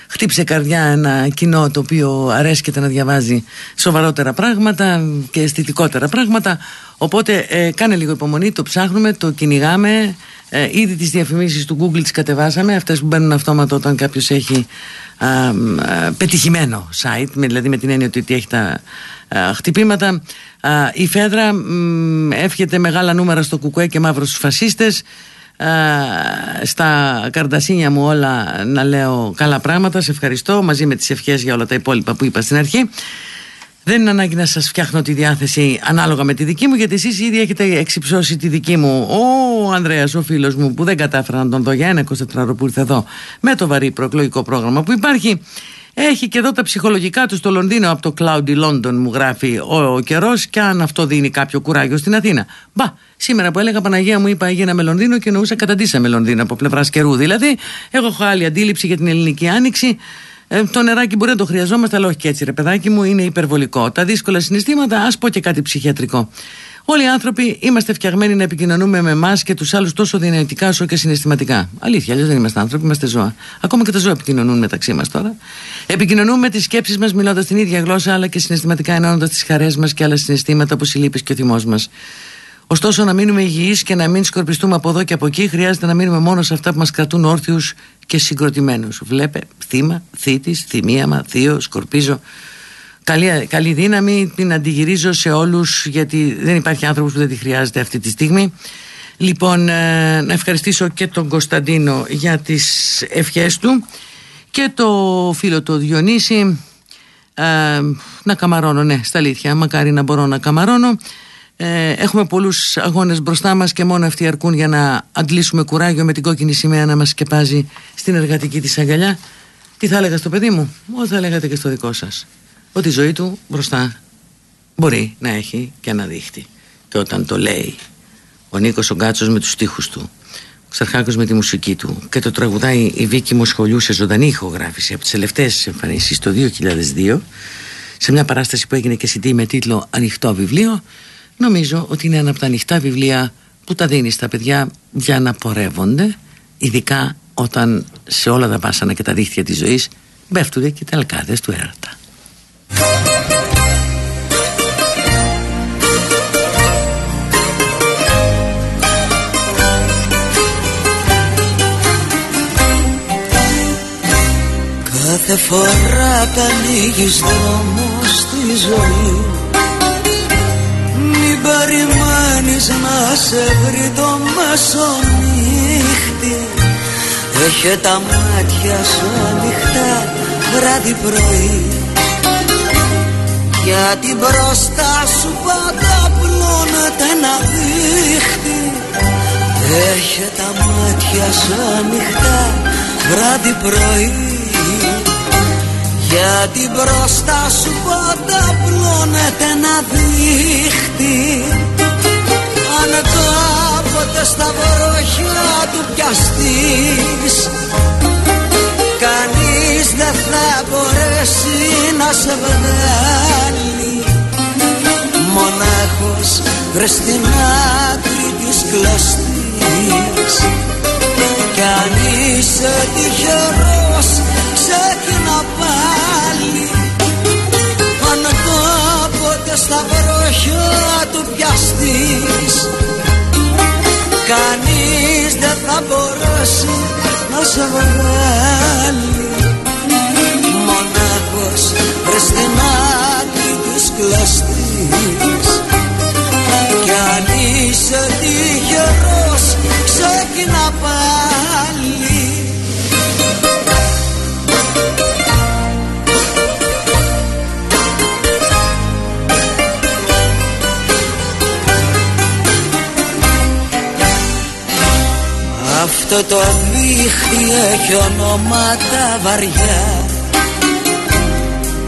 χτύπησε καρδιά ένα κοινό το οποίο αρέσκεται να διαβάζει σοβαρότερα πράγματα και αισθητικότερα πράγματα. Οπότε ε, κάνε λίγο υπομονή το ψάχνουμε, το κυνηγάμε. Ε, ήδη τις διαφημίσεις του Google τις κατεβάσαμε αυτές που μπαίνουν αυτόματα όταν κάποιος έχει α, α, πετυχημένο site δηλαδή με την έννοια ότι έχει τα α, χτυπήματα. Η Φέδρα μ, εύχεται μεγάλα νούμερα στο κουκουέ και μαύρο στους φασίστες στα καρδασίνια μου όλα να λέω καλά πράγματα. Σε ευχαριστώ. Μαζί με τις ευχές για όλα τα υπόλοιπα που είπα στην αρχή δεν είναι ανάγκη να σας φτιάχνω τη διάθεση ανάλογα με τη δική μου γιατί εσείς ήδη έχετε εξυψώσει τη δική μου ο Ανδρέας ο φίλος μου που δεν κατάφερα να τον δω για ένα 24 που ήρθε εδώ με το βαρύ προεκλογικό πρόγραμμα που υπάρχει έχει και εδώ τα ψυχολογικά του στο Λονδίνο από το Cloudy London μου γράφει ο, ο καιρός και αν αυτό δίνει κάποιο κουράγιο στην Αθήνα. Μπα, σήμερα που έλεγα Παναγία μου είπα έγινα με Λονδίνο και εννοούσα καταντήσαμε Λονδίνο από πλευράς καιρού. Δηλαδή, εγώ έχω άλλη αντίληψη για την ελληνική άνοιξη. Ε, το νεράκι μπορεί να το χρειαζόμαστε, αλλά όχι και έτσι, ρε παιδάκι μου, είναι υπερβολικό. Τα δύσκολα συναισθήματα, ας πω και κάτι ψυχιατρικό. Όλοι οι άνθρωποι είμαστε φτιαγμένοι να επικοινωνούμε με εμάς και τους άλλους τόσο δυναμικά όσο και συναισθηματικά. Αλήθεια, αλλιώς δεν είμαστε άνθρωποι, είμαστε ζώα. Ακόμα και τα ζώα επικοινωνούν μεταξύ μας τώρα. Επικοινωνούμε τις σκέψεις μας μιλώντας την ίδια γλώσσα, αλλά και συναισθηματικά ενώνοντας τις χαρές μας και άλλα συναισθήματα όπως η λύπη και ο θυμός μας. Ωστόσο, να μείνουμε υγιείς και να μην σκορπιστούμε από εδώ και από εκεί, χρειάζεται να μείνουμε μόνο σε αυτά που μας κρατούν όρθιους και συγκροτημένους. Βλέπε, θύμα, θήτης, θυμίαμα, θείο, σκορπίζω. Καλή, καλή δύναμη, την αντιγυρίζω σε όλους γιατί δεν υπάρχει άνθρωπος που δεν τη χρειάζεται αυτή τη στιγμή. Λοιπόν, ε, να ευχαριστήσω και τον Κωνσταντίνο για τις ευχές του και το φίλο του Διονύση ε, να καμαρώνω, ναι, στα αλήθεια, μακάρι να μπορώ να καμαρώνω. Ε, έχουμε πολλούς αγώνες μπροστά μας και μόνο αυτοί αρκούν για να αντλήσουμε κουράγιο με την κόκκινη σημαία να μας σκεπάζει στην εργατική της αγκαλιά. Τι θα έλεγα στο παιδί μου, ό, θα έλεγατε και στο δικό σας ότι η ζωή του μπροστά μπορεί να έχει και ένα δίχτυ. Και όταν το λέει ο Νίκος ο Γκάτσος με τους στίχους του, ο Ξαρχάκος με τη μουσική του και το τραγουδάει η Βίκη Μοσχολιού σε ζωντανή ηχογράφηση από τις τελευταίες εμφανίσεις το 2002 σε μια παράσταση που έγινε και CD με τίτλο «Ανοιχτό βιβλίο» νομίζω ότι είναι ένα από τα ανοιχτά βιβλία που τα δίνεις στα παιδιά για να πορεύονται ειδικά όταν σε όλα τα βάσανα και τα δίχτυα της ζωής μπέφτουν και τα αλκάδες του έρωτα. Κάθε φορά που ανοίγεις δρόμο στη ζωή Μην περιμένεις να σε βρει το μεσονύχτη Έχε τα μάτια σου ανοιχτά βράδυ πρωί. Γιατί μπροστά σου πάντα πλώνεται ένα δίχτυ. Έχει τα μάτια σου ανοιχτά βράδυ πρωί Γιατί μπροστά σου πάντα πλώνεται ένα δίχτυ. Αν κάποτε στα βροχιά του πιαστείς Κανείς δεν θα μπορέσει να σε βγάλει. Μονάχος βρες στην άκρη της κλωστής. Κι αν είσαι τυχερός στα βροχιά του πιαστείς. Κανείς δεν θα μπορέσει να σε βγάλει. Μονάχος βρες στην άκρη της κλαστής Κι αν είσαι τυχερός ξεκινά πάλι Αυτό το δίχτυ έχει ονόματα βαριά.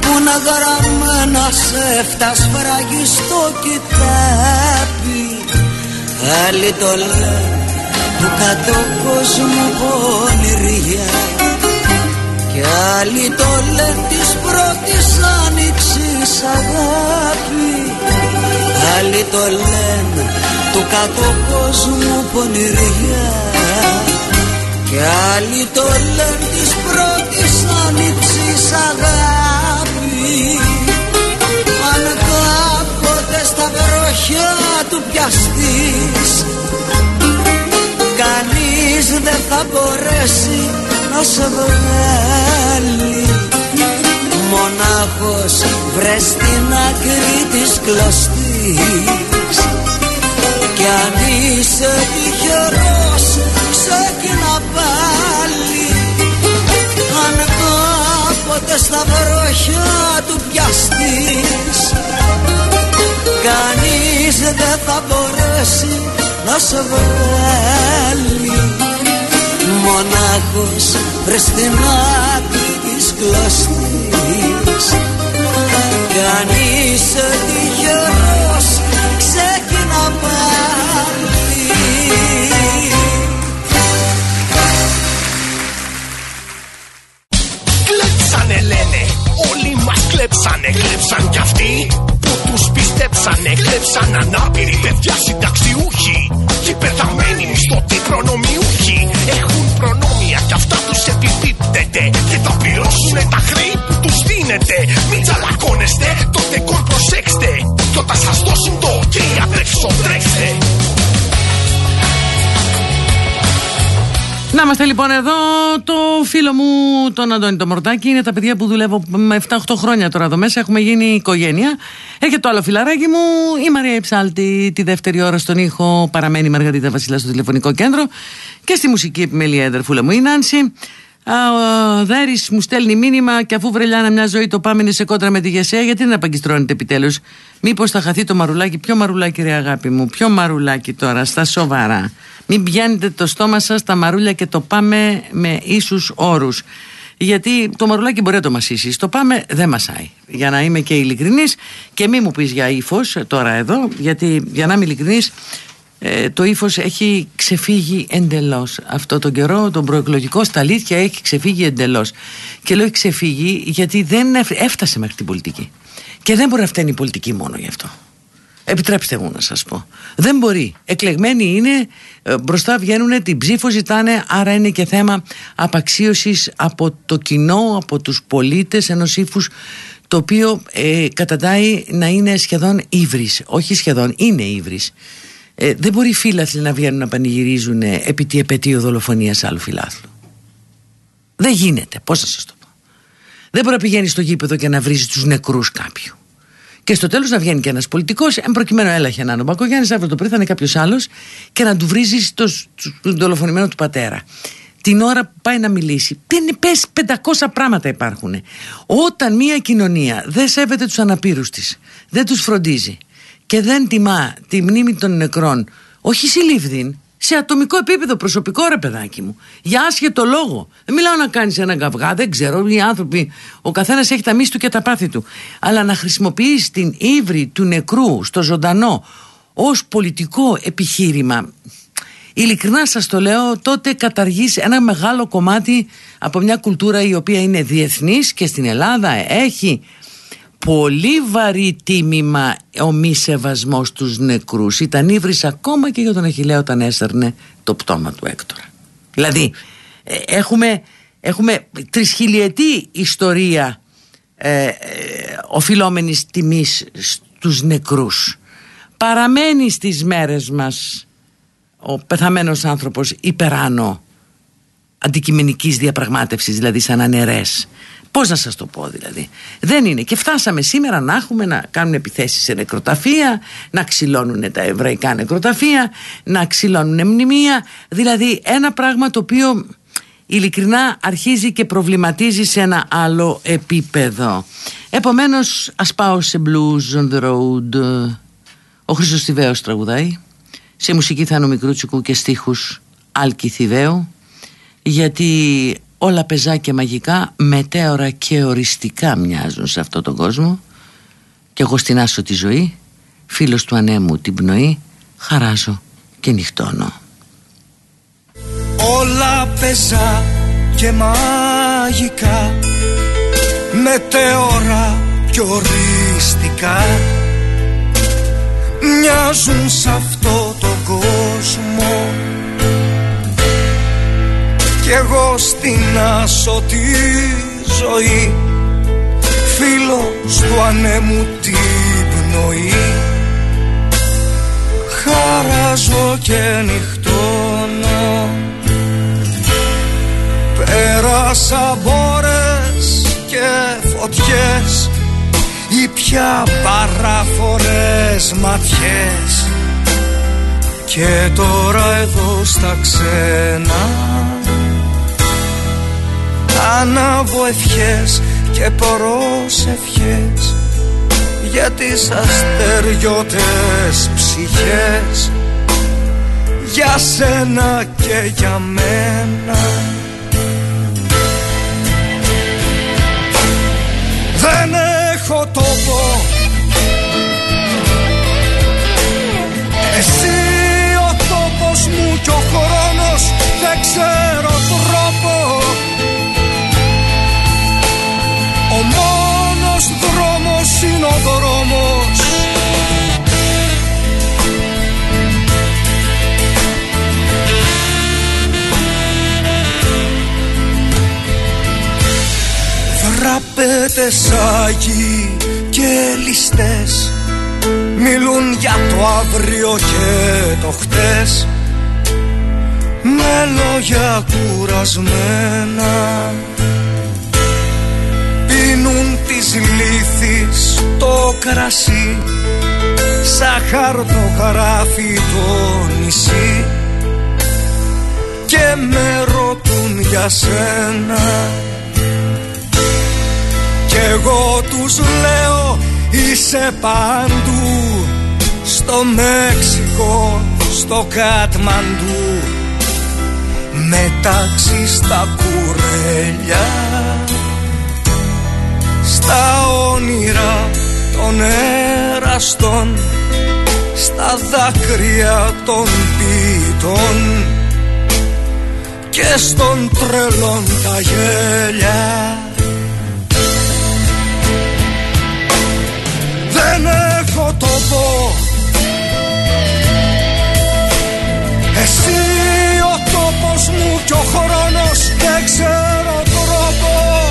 Που να γραμμένα σε φτασφράγει στο κοιτάπι. Άλλοι το λένε του κάτω κόσμου πονηριά. Κι άλλοι το λένε της πρώτης άνοιξης αγάπη. Άλλοι το λένε του κάτω κόσμου πονηριά Κι άλλοι το λένε της πρώτης άνοιξης αγάπη Αν κάποτε στα βροχιά του πιαστείς Κανείς δεν θα μπορέσει να σε βγάλει. Μονάχος βρες την άκρη της κλωστής. Κι αν είσαι τυχερός κάποτε στα βροχιά του πιαστείς. Κανείς δεν θα μπορέσει να σε βγάλει. Μονάχος βρες την άκρη της κλωστής. Κι αν είσαι τυχερός ξεκινά κλέψανε, κλέψαν κι αυτοί που τους πιστέψανε, κλέψαν ανάπηροι παιδιά συνταξιούχοι και πεθαμένοι μισθωτοί προνομιούχοι. Έχουν προνόμια κι αυτά τους επιπίπτεται και θα πληρώσουνε τα χρέη που τους δίνετε. Μην τσαλακώνεστε, το τεκόρ προσέξτε κι όταν σας δώσουν το ok απ' τρέξτε Να είμαστε λοιπόν εδώ. Το φίλο μου, τον Αντώνη το Μορτάκη, είναι τα παιδιά που δουλεύω με 7-8 χρόνια τώρα εδώ μέσα. Έχουμε γίνει οικογένεια. Έρχεται το άλλο φιλαράκι μου, η Μαρία Υψάλτη, τη δεύτερη ώρα στον ήχο. Παραμένει η Μαργαρίτα Βασιλά στο τηλεφωνικό κέντρο. Και στη μουσική επιμέλεια έδερφούλα μου η Νάνση. Ο Δέρης μου στέλνει μήνυμα και αφού βρελιάνα μια ζωή το πάμε σε κόντρα με τη Γεσέα, γιατί δεν απαγκιστρώνεται επιτέλους. Μήπως θα χαθεί το μαρουλάκι, ποιο μαρουλάκι, ρε αγάπη μου, ποιο μαρουλάκι τώρα, στα σοβαρά. Μην πιάνετε το στόμα σας τα μαρούλια και το πάμε με ίσους όρους. Γιατί το μαρουλάκι μπορεί να το μασίσεις. Το πάμε δεν μασάει. Για να είμαι και ειλικρινής και μη μου πεις για ύφος τώρα εδώ, γιατί για να είμαι ειλικρινής, ε, το ύφος έχει ξεφύγει εντελώς. Αυτό τον καιρό, τον προεκλογικό, στα αλήθεια έχει ξεφύγει εντελώς. Και λέω έχει ξεφύγει γιατί δεν έφτασε μέχρι την πολιτική. Και δεν μπορεί να φταίνει η πολιτική μόνο γι' αυτό. Επιτρέψτε μου να σας πω. Δεν μπορεί. Εκλεγμένοι είναι, ε, μπροστά βγαίνουν, την ψήφο ζητάνε, άρα είναι και θέμα απαξίωσης από το κοινό, από τους πολίτες ενός ύφους το οποίο ε, καταντάει να είναι σχεδόν ύβρις. Όχι σχεδόν, είναι ύβρις. Ε, δεν μπορεί οι φίλαθλοι να βγαίνουν να πανηγυρίζουν επί τη επαιτίου δολοφονίας άλλου φιλάθλου. Δεν γίνεται. Πώς θα σας το πω. Δεν μπορεί να πηγαίνεις στο γήπεδο και να βρίζεις τους νεκρούς κάποιου. Και στο τέλος να βγαίνει και ένας πολιτικός, εν προκειμένου έλαχε να είναι ο Μπακογιάννης, αύριο το πρωί θα είναι κάποιος άλλος και να του βρίζεις το, το δολοφονημένο του πατέρα. Την ώρα που πάει να μιλήσει, δεν πες 500 πράγματα υπάρχουν. Όταν μια κοινωνία δεν σέβεται τους αναπήρους της, δεν τους φροντίζει και δεν τιμά τη μνήμη των νεκρών, όχι συλλήφθην, σε ατομικό επίπεδο, προσωπικό ρε παιδάκι μου. Για άσχετο λόγο. Δεν μιλάω να κάνεις ένα καυγά, δεν ξέρω. Οι άνθρωποι, ο καθένας έχει τα μίση του και τα πάθη του. Αλλά να χρησιμοποιείς την ύβρη του νεκρού στο ζωντανό ως πολιτικό επιχείρημα. Ειλικρινά σας το λέω, τότε καταργείς ένα μεγάλο κομμάτι από μια κουλτούρα η οποία είναι διεθνής και στην Ελλάδα έχει πολύ βαρύ τίμημα ο μη σεβασμός στους νεκρούς. Ήταν ύβρις ακόμα και για τον Αχιλέα όταν έσερνε το πτώμα του Έκτορα. Δηλαδή ε, έχουμε, έχουμε τρισχιλιετή ιστορία ε, ε, οφειλόμενης τιμής στους νεκρούς. Παραμένει στις μέρες μας ο πεθαμένος άνθρωπος υπεράνω αντικειμενικής διαπραγμάτευσης δηλαδή σαν ανερές Πώς να σας το πω δηλαδή. Δεν είναι. Και φτάσαμε σήμερα να έχουμε να κάνουν επιθέσεις σε νεκροταφεία, να ξυλώνουν τα εβραϊκά νεκροταφεία, να ξυλώνουν μνημεία. Δηλαδή ένα πράγμα το οποίο ειλικρινά αρχίζει και προβληματίζει σε ένα άλλο επίπεδο. Επομένως ας πάω σε blues on the road. Ο Χρήστος Θηβαίος τραγουδάει. Σε μουσική Θάνο Μικρούτσικου και στίχους Άλκη Θηβαίου. Γιατί όλα πεζά και μαγικά μετέωρα και οριστικά μοιάζουν σε αυτόν τον κόσμο. Και εγώ στην άσο τη ζωή φίλος του ανέμου την πνοή χαράζω και νυχτώνω. Όλα πεζά και μαγικά μετέωρα και οριστικά μοιάζουν σε αυτό τον κόσμο κι εγώ στην άσο τη ζωή. Φίλος του ανέμου την πνοή. Χαράζω και νυχτώνω. Πια σαμπόρες και φωτιές. Ή πια παράφορες ματιές. Και τώρα εδώ στα ξένα Ανάβω ευχές και προσευχές Για τις αστεριώτες ψυχές. Για σένα και για μένα. Δεν έχω τόπο. Εσύ ο τόπος μου κι ο χρόνος. Δεν ξέρω τρόπο είναι ο δρόμος Δραπέτες άγιοι και ληστές Μιλούν για το αύριο και το χτες. Με λόγια κουρασμένα Πίνουν τις λύθεις το κρασί Σαν χαρτογράφει το νησί. Και με ρωτούν για σένα. Κι εγώ τους λέω είσαι παντού Στο Μέξικο, στο Κατμαντού Μεταξύ στα κουρέλια Στα όνειρα των εραστών Στα δάκρυα των πίτων Και στον τρελόν τα γέλια. Δεν έχω τόπο Εσύ ο τόπος μου κι ο χρόνος δεν ξέρω τρόπο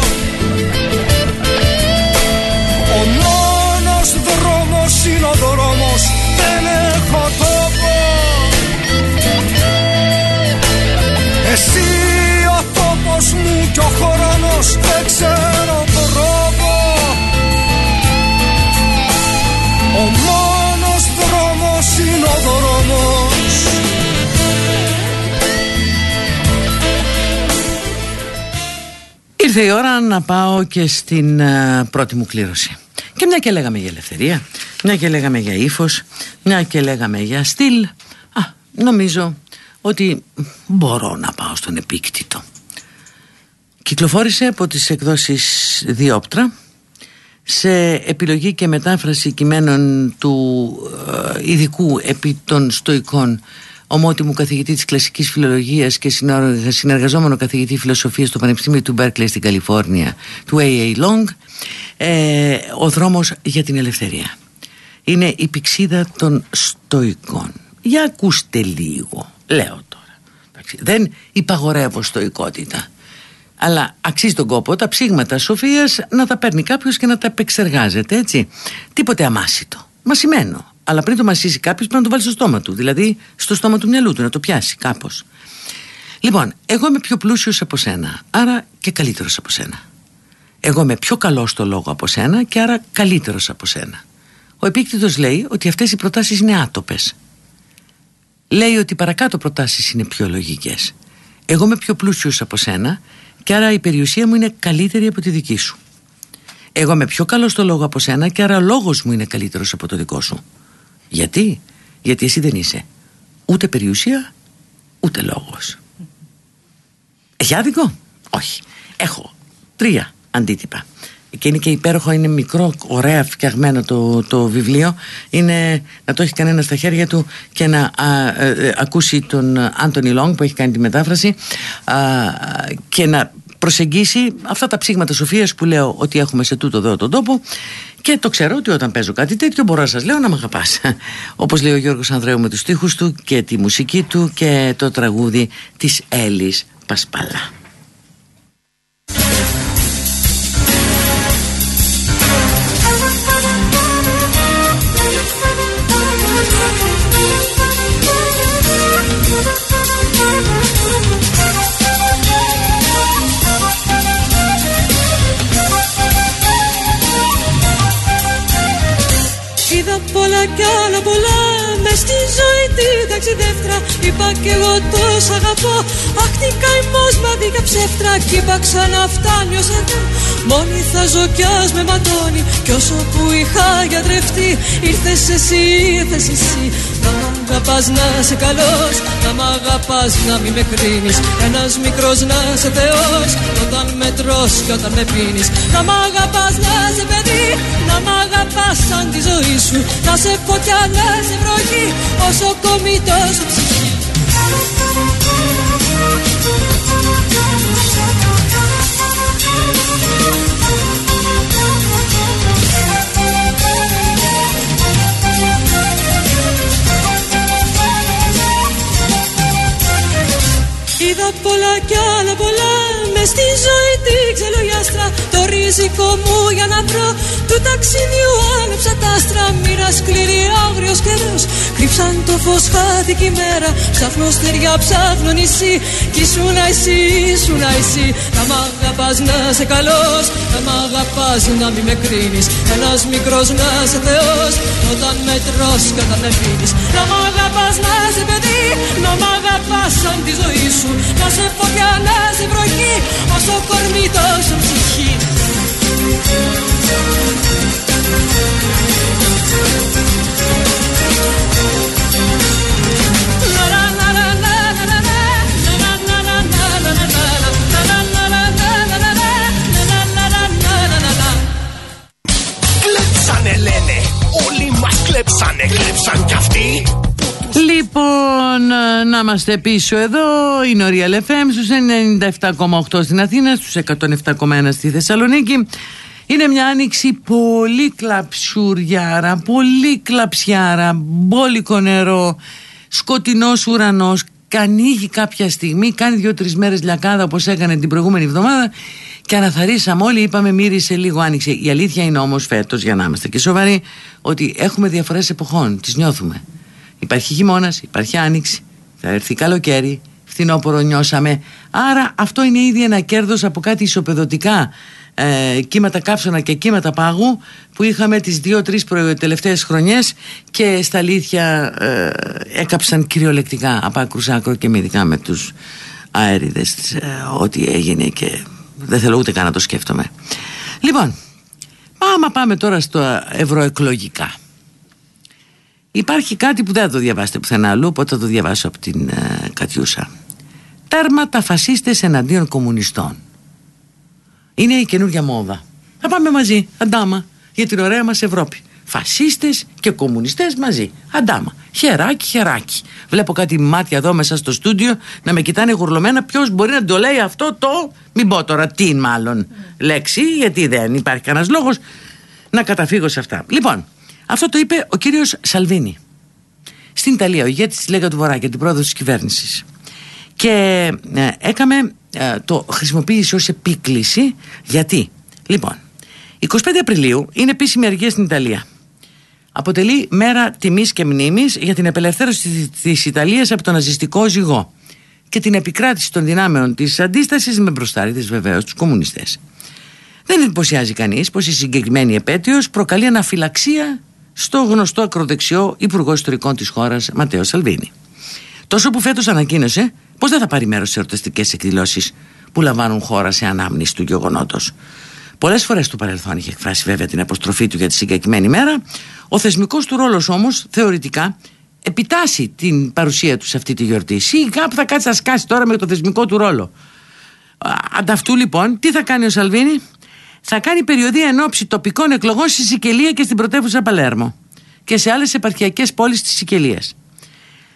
χρόνος δεν ξέρω τρόπο ο μόνος δρόμος είναι ο δρόμος Ήρθε η ώρα να πάω και στην α, πρώτη μου κλήρωση. Και μια και λέγαμε για ελευθερία, μια και λέγαμε για ύφος, μια και λέγαμε για στυλ. Α, νομίζω ότι μπορώ να πάω στον επίκτητο. Κυκλοφόρησε από τις εκδόσεις Διόπτρα σε επιλογή και μετάφραση κειμένων του ε, ειδικού επί των στοικών ομότιμου καθηγητή της κλασικής φιλολογίας και συνεργαζόμενο καθηγητή φιλοσοφίας στο Πανεπιστήμιο του Μπέρκλεϊ στην Καλιφόρνια του A.A. Long. Ε, ο δρόμος για την ελευθερία. Είναι η πηξίδα των στοικών για ακούστε λίγο λέω τώρα. Δεν υπαγορεύω στοικότητα αλλά αξίζει τον κόπο τα ψήγματα σοφίας να τα παίρνει κάποιος και να τα επεξεργάζεται έτσι. Τίποτε αμάσιτο. Μασημένο. Αλλά πριν το μασίσει κάποιος πρέπει να το βάλει στο στόμα του. Δηλαδή στο στόμα του μυαλού του να το πιάσει κάπως. Λοιπόν εγώ είμαι πιο πλούσιος από σένα άρα και καλύτερος από σένα. Εγώ είμαι πιο καλός στο λόγο από σένα και άρα καλύτερος από σένα. Ο επίκτητος λέει ότι αυτές οι προτάσεις είναι άτοπες. Λέει ότι παρακάτω προτάσεις είναι πιο λογικές. Εγώ είμαι πιο πλούσιος από σένα και άρα η περιουσία μου είναι καλύτερη από τη δική σου. Εγώ είμαι πιο καλό στο λόγο από σένα και άρα ο λόγος μου είναι καλύτερος από το δικό σου. Γιατί; Γιατί εσύ δεν είσαι ούτε περιουσία ούτε λόγος. Έχει άδικο; Όχι. Έχω τρία αντίτυπα. Και είναι και υπέροχο, είναι μικρό, ωραία φτιαγμένο το, το βιβλίο. Είναι να το έχει κανένας στα χέρια του και να α, ε, ακούσει τον Άντωνι Λόγκ που έχει κάνει τη μετάφραση α, και να προσεγγίσει αυτά τα ψήγματα σοφίας που λέω ότι έχουμε σε τούτο εδώ τον τόπο. Και το ξέρω ότι όταν παίζω κάτι τέτοιο μπορώ να σας λέω να με αγαπάς. Όπως λέει ο Γιώργος Ανδρέου με τους στίχους του και τη μουσική του και το τραγούδι της Έλλης Πασπαλά πολλά κι άλλα πολλά. Μες στη ζωή την ταξιδεύτρα. Είπα κι εγώ τόσο αγαπώ Αχ τι καημός μα δίκα ψεύτρα. Κι είπα ξανά φτάνει ως εδώ Μόνη θα ζω κι ας με ματώνει. Κι όσο που είχα γιατρευτεί Ήρθες εσύ, ήρθες εσύ. Να μ' αγαπάς να είσαι καλός Να μ' αγαπάς να μην με κρίνεις. Ένας μικρός να είσαι θεός Όταν με τρως κι όταν με πίνεις. Να μ' αγαπάς να είσαι παιδί Να μ' αγαπάς σαν τη ζωή σου. Να σε φωτιά να σε βροχή Όσο κομμή τόσο ψυχής Είδα πολλά κι άλλα πολλά με στη ζωή την ξελογιάστρα Το ριζικό μου για να βρω του ταξιδιού άνεψα τα άστρα. Μοίρα σκληρή άγριος καιρός. Κρύψαν το φως χάθηκε η μέρα. Ψάχνω στεριά ψάχνω νησί. Κι ήσουν εσύ, ήσουν εσύ. Να μ' αγαπάς να σε καλός Να μ' αγαπάς να μην με κρίνεις. Ένας μικρός να σε θεός. Όταν με τρως και όταν με πίνεις Να μ' αγαπάς να σε παιδί. Να μ' αγαπάς σαν τη ζωή σου. Να σε φωτιά να σε βροχή Όσο κορμί τόσο ψυχή. Κλέψανε λένε, όλοι μας κλέψανε, κλέψαν κι αυτοί Λοιπόν, ε, να είμαστε πίσω εδώ. Είναι ο Real FM στους 97,8 στην Αθήνα, στους 107,1 στη Θεσσαλονίκη. Είναι μια άνοιξη πολύ κλαψούριάρα, πολύ κλαψιάρα, μπόλικο νερό, σκοτεινός ουρανός, κανίγει κάποια στιγμή, κάνει δύο-τρεις μέρες λιακάδα όπως έκανε την προηγούμενη εβδομάδα και αναθαρίσαμε όλοι, είπαμε μύρισε λίγο άνοιξη. Η αλήθεια είναι όμως φέτος, για να είμαστε και σοβαροί, ότι έχουμε διαφορές εποχών, τις νιώθουμε. Υπάρχει χειμώνας, υπάρχει άνοιξη, θα έρθει καλοκαίρι, φθινόπωρο νιώσαμε. Άρα αυτό είναι ήδη ένα κέρδος από κάτι ισοπεδωτικά ε, κύματα κάψωνα και κύματα πάγου που είχαμε τις δύο-τρεις τελευταίες χρονιές και στα αλήθεια ε, έκαψαν κυριολεκτικά από άκρους άκρο και ειδικά με τους αέριδες ε, ό,τι έγινε και δεν θέλω ούτε καν να το σκέφτομαι. Λοιπόν, άμα πάμε τώρα στο ευρωεκλογικά. Υπάρχει κάτι που δεν θα το διαβάσετε πουθενά αλλού, οπότε θα το διαβάσω από την ε, Κατιούσα. Τέρματα φασίστες εναντίον κομμουνιστών. Είναι η καινούργια μόδα. Θα πάμε μαζί, αντάμα, για την ωραία μας Ευρώπη. Φασίστες και κομμουνιστές μαζί. Αντάμα. Χεράκι, χεράκι. Βλέπω κάτι μάτια εδώ μέσα στο στούντιο να με κοιτάνε γουρλωμένα. Ποιος μπορεί να το λέει αυτό το. Μην πω τώρα τι μάλλον λέξη, γιατί δεν υπάρχει κανένας λόγος να καταφύγω σε αυτά. Λοιπόν, αυτό το είπε ο κύριος Σαλβίνη. Στην Ιταλία, ο ηγέτης της Λέγα του Βορρά για την πρόοδο της κυβέρνησης. Και ε, έκαμε, ε, το χρησιμοποίησε ως επίκληση γιατί, λοιπόν, 25 Απριλίου είναι επίσημη αργία στην Ιταλία. Αποτελεί μέρα τιμής και μνήμης για την απελευθέρωση της Ιταλίας από τον ναζιστικό ζυγό και την επικράτηση των δυνάμεων της αντίστασης με μπροστάριδες βεβαίως τους κομμουνιστές. Δεν εντυπωσιάζει κανείς πως η συγκεκριμένη επέτειος προκαλεί αναφυλαξία στο γνωστό ακροδεξιό Υπουργό Ιστορικών της χώρας Ματέο Σαλβίνη. Τόσο που φέτος ανακοίνωσε πως δεν θα πάρει μέρος σε εορταστικές εκδηλώσεις που λαμβάνουν χώρα σε ανάμνηση του γεγονότος. Πολλές φορές του παρελθόν είχε εκφράσει βέβαια την αποστροφή του για τη συγκεκριμένη μέρα. Ο θεσμικός του ρόλος όμως θεωρητικά επιτάσσει την παρουσία του σε αυτή τη γιορτή. Σιγά που θα κάτσει να σκάσει τώρα με το θεσμικό του ρόλο. Ανταυτού λοιπόν, τι θα κάνει ο Σαλβίνη, θα κάνει περιοδία ενόψη τοπικών εκλογών στη Σικελία και στην πρωτεύουσα Παλέρμο και σε άλλες επαρχιακές πόλεις της Σικελίας.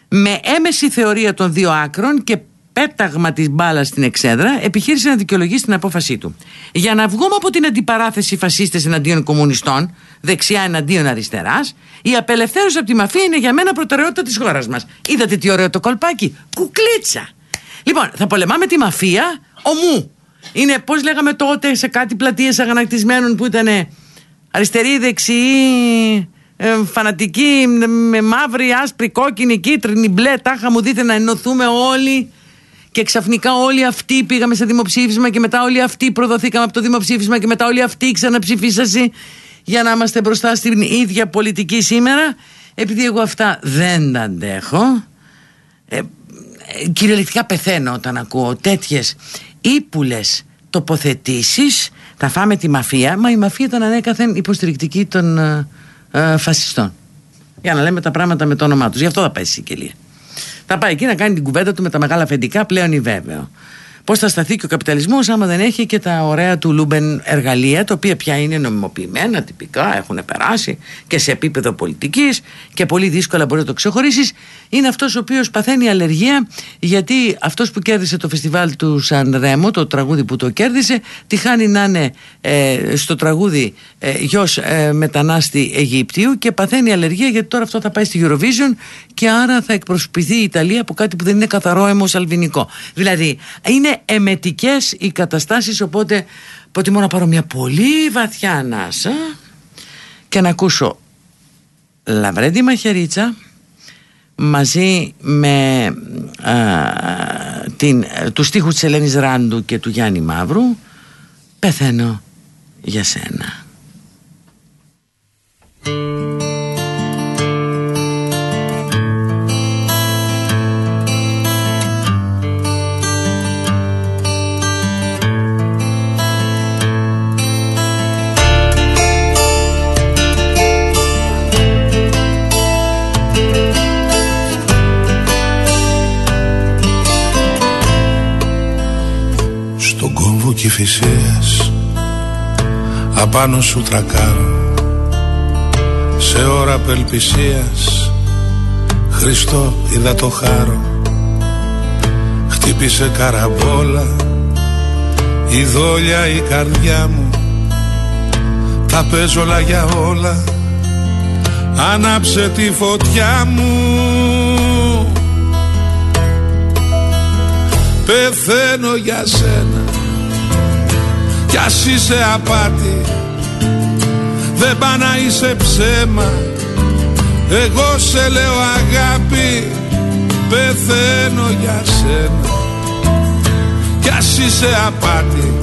Με έμεση θεωρία των δύο άκρων και πέταγμα της μπάλας στην εξέδρα, επιχείρησε να δικαιολογήσει την απόφασή του. Για να βγούμε από την αντιπαράθεση φασίστες εναντίον κομμουνιστών, δεξιά εναντίον αριστεράς, η απελευθέρωση από τη μαφία είναι για μένα προτεραιότητα της χώρας μας. Είδατε τι ωραίο το κολπάκι; Κουκλίτσα. Λοιπόν, θα πολεμάμε τη μαφία ομού. Είναι, πώς λέγαμε τότε, σε κάτι πλατείες αγανακτισμένων που ήταν αριστερή, δεξιή, ε, φανατική, με μαύρη, άσπρη, κόκκινη, κίτρινη, μπλε. Τάχα μου δείτε να ενωθούμε όλοι και ξαφνικά όλοι αυτοί πήγαμε σε δημοψήφισμα και μετά όλοι αυτοί προδοθήκαμε από το δημοψήφισμα και μετά όλοι αυτοί ξαναψηφίσασαν για να είμαστε μπροστά στην ίδια πολιτική σήμερα επειδή εγώ αυτά δεν τα αντέχω ε, ε, κυριολεκτικά πεθαίνω όταν ακούω τέτοιες ύπουλες τοποθετήσεις. Θα φάμε τη μαφία. Μα η μαφία ήταν ανέκαθεν υποστηρικτική των ε, ε, φασιστών. Για να λέμε τα πράγματα με το όνομά τους. Γι' αυτό θα πάει στη Σικελία. Θα πάει εκεί να κάνει την κουβέντα του με τα μεγάλα αφεντικά. Πλέον είναι βέβαιο Πώς θα σταθεί και ο καπιταλισμός, άμα δεν έχει και τα ωραία του λούμπεν εργαλεία, τα οποία πια είναι νομιμοποιημένα, τυπικά έχουν περάσει και σε επίπεδο πολιτικής και πολύ δύσκολα μπορεί να το ξεχωρίσεις. Είναι αυτός ο οποίος παθαίνει αλλεργία, γιατί αυτός που κέρδισε το φεστιβάλ του Σαν Ρέμο, το τραγούδι που το κέρδισε, τη χάνει να είναι ε, στο τραγούδι ε, γιος ε, μετανάστη Αιγύπτιου και παθαίνει αλλεργία γιατί τώρα αυτό θα πάει στη Eurovision και άρα θα εκπροσωπηθεί η Ιταλία από κάτι που δεν είναι καθαρό αιμοσαλβινικό. Δηλαδή, είναι είναι εμετικές οι καταστάσεις οπότε προτιμώ να πάρω μια πολύ βαθιά ανάσα και να ακούσω Λαβρέντι Μαχαιρίτσα μαζί με α, την, τους στίχους της Ελένης Ράντου και του Γιάννη Μαύρου. Πεθαίνω για σένα φυσίες Απάνω σου τρακάρω Σε ώρα απελπισίας Χριστό είδα το χάρο Χτύπησε καραμπόλα Η δόλια η καρδιά μου. Τα παίζω όλα για όλα Άναψε τη φωτιά μου. Πεθαίνω για σένα κι ας είσαι απάτη. Δεν πά να είσαι ψέμα. Εγώ σε λέω αγάπη. Πεθαίνω για σένα. Κι ας είσαι απάτη.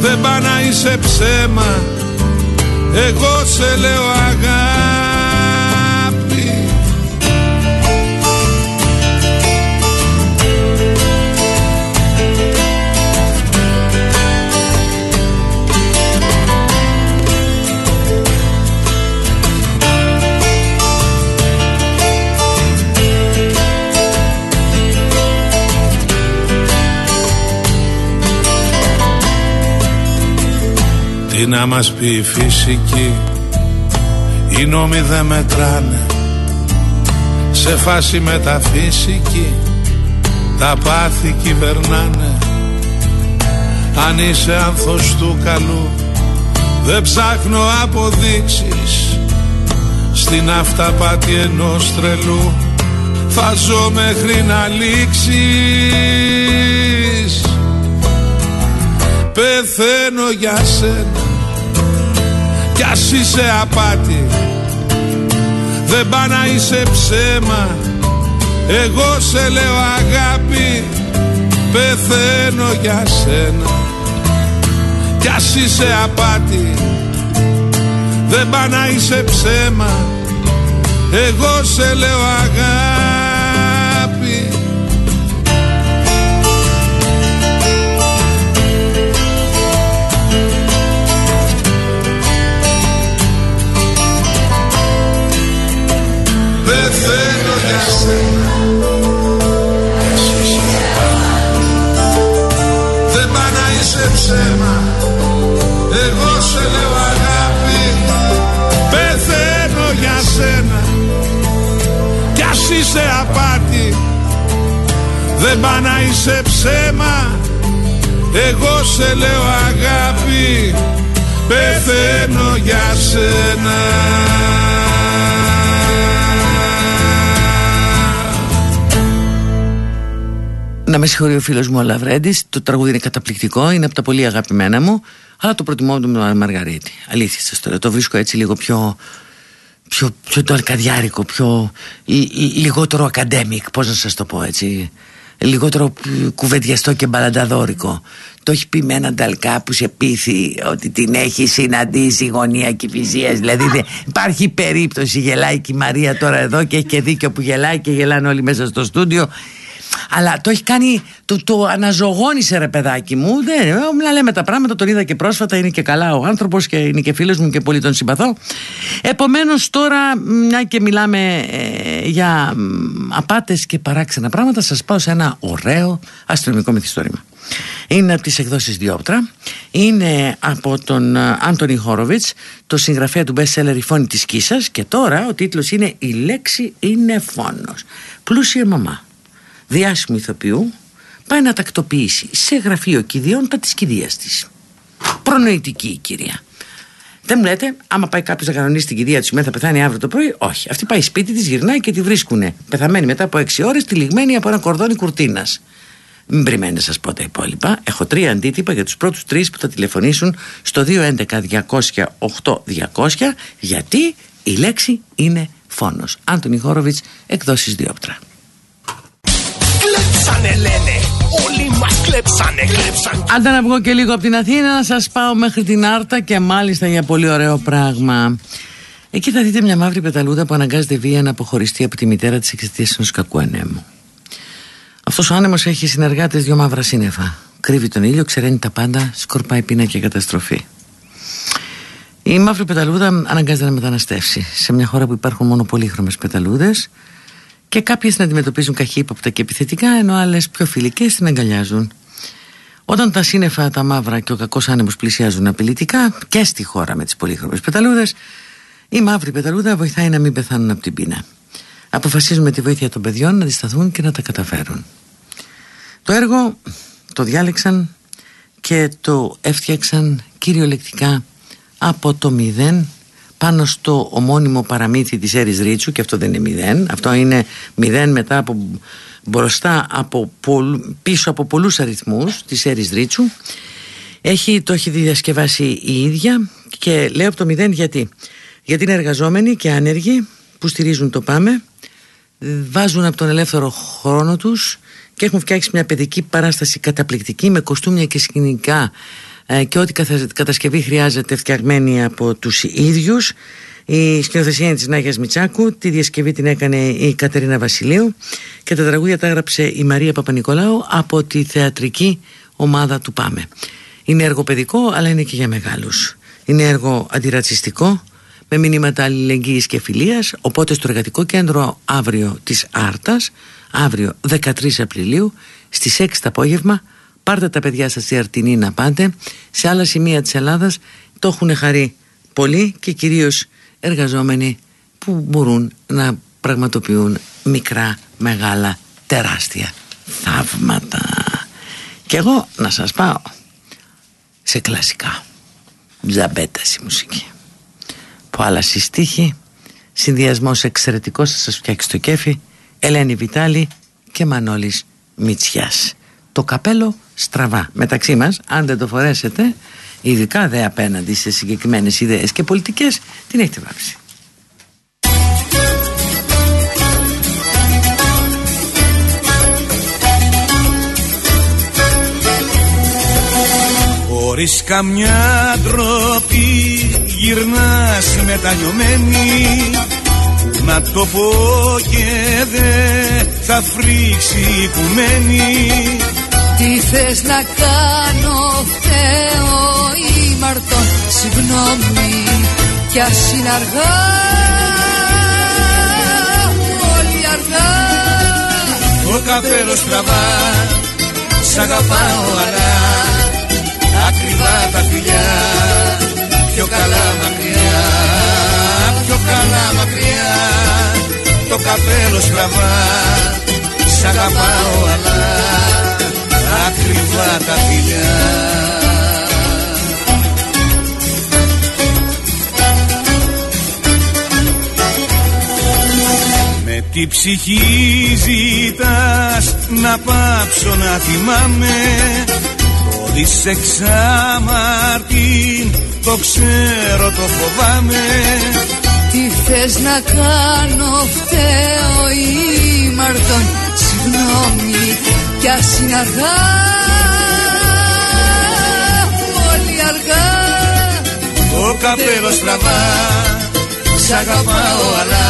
Δεν πά να είσαι ψέμα. Εγώ σε λέω αγάπη Τι να μας πει η φυσική Οι νόμοι δεν μετράνε. Σε φάση μεταφυσική Τα πάθη κυβερνάνε. Αν είσαι άνθος του καλού Δεν ψάχνω αποδείξεις. Στην αυταπάτη ενός τρελού Θα ζω μέχρι να λήξεις. Πεθαίνω για σένα κι ας είσαι απάτη. Δεν πά να είσαι ψέμα. Εγώ σε λέω αγάπη. Πεθαίνω για σένα. Κι ας είσαι απάτη. Δεν πά να είσαι ψέμα. Εγώ σε λέω αγάπη Δεν πά να είσαι ψέμα. Εγώ σε λέω αγάπη. Πεθαίνω για σένα. Κι ας είσαι απάτη. Δεν πά να είσαι ψέμα. Εγώ σε λέω αγάπη. Πεθαίνω για σένα Να με συγχωρεί ο φίλος μου ο Λαβρέντης. Το τραγούδι είναι καταπληκτικό, είναι από τα πολύ αγαπημένα μου. Αλλά το προτιμώ με Μαργαρίτη. Αλήθεια σας το λέω. Το βρίσκω έτσι λίγο πιο. πιο, πιο το αρκαδιάρικο, πιο. Ή, ή, λιγότερο academic, πώς να σας το πω έτσι. λιγότερο κουβεντιαστό και μπαλανταδόρικο. Το έχει πει με έναν ταλκά που σε πείθει ότι την έχει συναντήσει γωνία και φυσία. Δηλαδή δεν υπάρχει περίπτωση. Γελάει και η Μαρία τώρα εδώ και έχει και δίκιο που γελάει και γελάνε όλοι μέσα στο στούντιο. Αλλά το έχει κάνει, το, το αναζωγόνησε ρε παιδάκι μου. Δεν, να λέμε τα πράγματα, τον είδα και πρόσφατα. Είναι και καλά ο άνθρωπος και είναι και φίλος μου και πολύ τον συμπαθώ. Επομένως τώρα, μια και μιλάμε ε, για απάτες και παράξενα πράγματα, σας πάω σε ένα ωραίο αστυνομικό μυθιστόρημα. Είναι από τις εκδόσεις Διόπτρα Είναι από τον ε, Άντωνι Χόροβιτς Το συγγραφέα του best seller «Η φόνη της Κίσας» Και τώρα ο τίτλος είναι «Η λέξη είναι φόνος» Πλούσια μαμά διάσημου ηθοποιού πάει να τακτοποιήσει σε γραφείο κηδιών τα της κηδείας της. Προνοητική η κυρία. Δεν μου λέτε, άμα πάει κάποιος να κανονίσει την κηδεία του θα πεθάνει αύριο το πρωί; Όχι. Αυτή πάει σπίτι της, γυρνάει και τη βρίσκουν πεθαμένη μετά από 6 ώρες, τυλιγμένη από ένα κορδόνι κουρτίνας. Μην περιμένετε σας πω τα υπόλοιπα. Έχω τρία αντίτυπα για τους πρώτους τρεις που θα τηλεφωνήσουν στο 211 200 8200 γιατί η λέξη είναι φόνος. Άντωνη Χόροβιτς, εκδόσεις Διόπτρα. Κλέψανε λένε Όλοι μας κλέψανε κλέψαν Άντε να βγω και λίγο από την Αθήνα Να σας πάω μέχρι την Άρτα Και μάλιστα για πολύ ωραίο πράγμα Εκεί θα δείτε μια μαύρη πεταλούδα που αναγκάζεται βία να αποχωριστεί από τη μητέρα της εξαιτίας ενός κακού ανέμου. Αυτός ο άνεμος έχει συνεργάτες δυο μαύρα σύννεφα. Κρύβει τον ήλιο, ξεραίνει τα πάντα, σκορπάει πείνα και καταστροφή. Η μαύρη πεταλούδα αναγκάζεται να μεταναστεύσει σε μια χώρα που υπάρχουν μόνο πολύχρωμες πεταλούδες και κάποιες την αντιμετωπίζουν καχύποπτα και επιθετικά, ενώ άλλες πιο φιλικές την αγκαλιάζουν. Όταν τα σύννεφα, τα μαύρα και ο κακός άνεμος πλησιάζουν απειλητικά και στη χώρα με τις πολύχρωμες πεταλούδες, η μαύρη πεταλούδα βοηθάει να μην πεθάνουν από την πείνα. Αποφασίζουν με τη βοήθεια των παιδιών να αντισταθούν και να τα καταφέρουν. Το έργο το διάλεξαν και το έφτιαξαν κυριολεκτικά από το μηδέν πάνω στο ομώνυμο παραμύθι της Έρης Ρίτσου και αυτό δεν είναι μηδέν αυτό είναι μηδέν μετά από μπροστά από πίσω από πολλούς αριθμούς της Έρης Ρίτσου. Έχει, το έχει διασκευάσει η ίδια και λέω από το μηδέν γιατί. Γιατί είναι εργαζόμενοι και άνεργοι που στηρίζουν το πάμε βάζουν από τον ελεύθερο χρόνο τους και έχουν φτιάξει μια παιδική παράσταση καταπληκτική με κοστούμια και σκηνικά ε, και ό,τι κατασκευή χρειάζεται φτιαγμένη από τους ίδιους. Η σκηνοθεσία είναι της Νάγιας Μιτσάκου τη διασκευή την έκανε η Κατερίνα Βασιλείου. Και τα τραγούδια τα έγραψε η Μαρία Παπα-Νικολάου από τη θεατρική ομάδα του Πάμε. Είναι έργο παιδικό αλλά είναι και για μεγάλους. Είναι έργο αντιρατσιστικό με μηνύματα αλληλεγγύης και φιλίας. Οπότε στο εργατικό κέντρο αύριο της Άρτας αύριο 13 Απριλίου στις 6 το απόγευμα πάρτε τα παιδιά σας στη Αρτινή να πάτε. Σε άλλα σημεία της Ελλάδας το έχουν χαρεί πολύ και κυρίως εργαζόμενοι που μπορούν να πραγματοποιούν μικρά, μεγάλα, τεράστια θαύματα. Και εγώ να σας πάω σε κλασικά τζαμπέτα η μουσική. Που άλλα συστήχη συνδυασμός εξαιρετικός θα σας φτιάξει το κέφι Ελένη Βιτάλη και Μανώλης Μητσιάς. Το καπέλο στραβά μεταξύ μας αν δεν το φορέσετε ειδικά δε απέναντι σε συγκεκριμένες ιδέες και πολιτικές την έχετε βάψει. Χωρίς καμιά ντροπή γυρνάς μετανιωμένη. Να το πω και δε θα φρίξει που μένει τι θες να κάνω Θεό ή μαρτών Συγγνώμη κι ας είναι αργά. Πολύ αργά. Το καπέλος στραβά Σ' αγαπάω αλλά Ακριβά τα φιλιά Πιο καλά μακριά. Πιο καλά μακριά. Το καπέλος στραβά Σ' αγαπάω αλλά ακριβά τα φιλιά. Με τι ψυχή ζητάς να πάψω να θυμάμαι Το δισεξάμαρτιν το ξέρω το φοβάμαι. Τι θες να κάνω φταίω ή μαρτών Συγγνώμη κι ας είναι αργά. Πολύ αργά Το καπέλο στραβά Σ' αγαπάω αλλά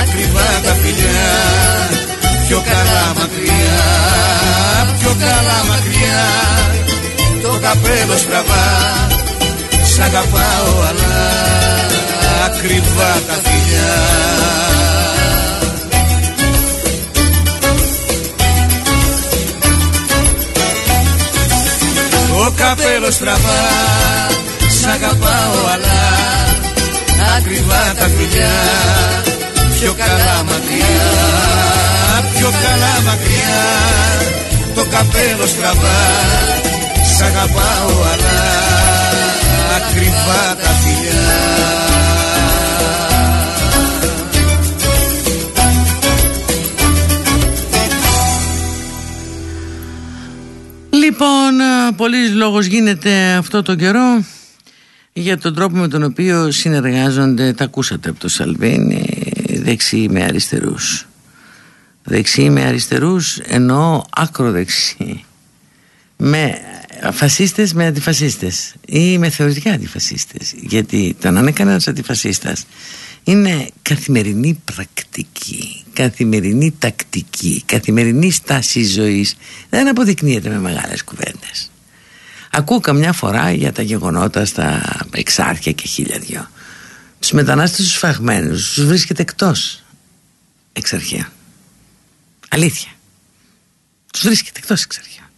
Ακριβά τα φιλιά. Πιο καλά μακριά Πιο καλά μακριά. Το καπέλος στραβά Σ' αγαπάω αλλά Ακριβά τα φιλιά καπέλο στραβά. Σ' αγαπάω αλλά Ακριβά τα φιλιά. Πιο καλά μακριά Πιο καλά μακριά. Το καπέλο στραβά. Σ' αγαπάω αλλά Ακριβά τα φιλιά Λοιπόν, πολλής λόγος γίνεται αυτό το καιρό για τον τρόπο με τον οποίο συνεργάζονται, τα ακούσατε από το Σαλβίνι, δεξιοί με αριστερούς. Δεξιοί με αριστερούς εννοώ ακροδεξιοί. Με φασίστες με αντιφασίστες ή με θεωρητικά αντιφασίστες. Γιατί το να είναι κανένας αντιφασίστας είναι καθημερινή πρακτική, καθημερινή τακτική, καθημερινή στάση ζωής. Δεν αποδεικνύεται με μεγάλες κουβέντες. Ακούω καμιά φορά για τα γεγονότα στα εξάρχεια και χίλια δυο. Τους μετανάστες τους φαγμένους τους βρίσκεται εκτός εξαρχεία. Αλήθεια. Τους βρίσκεται εκτός εξαρχεία.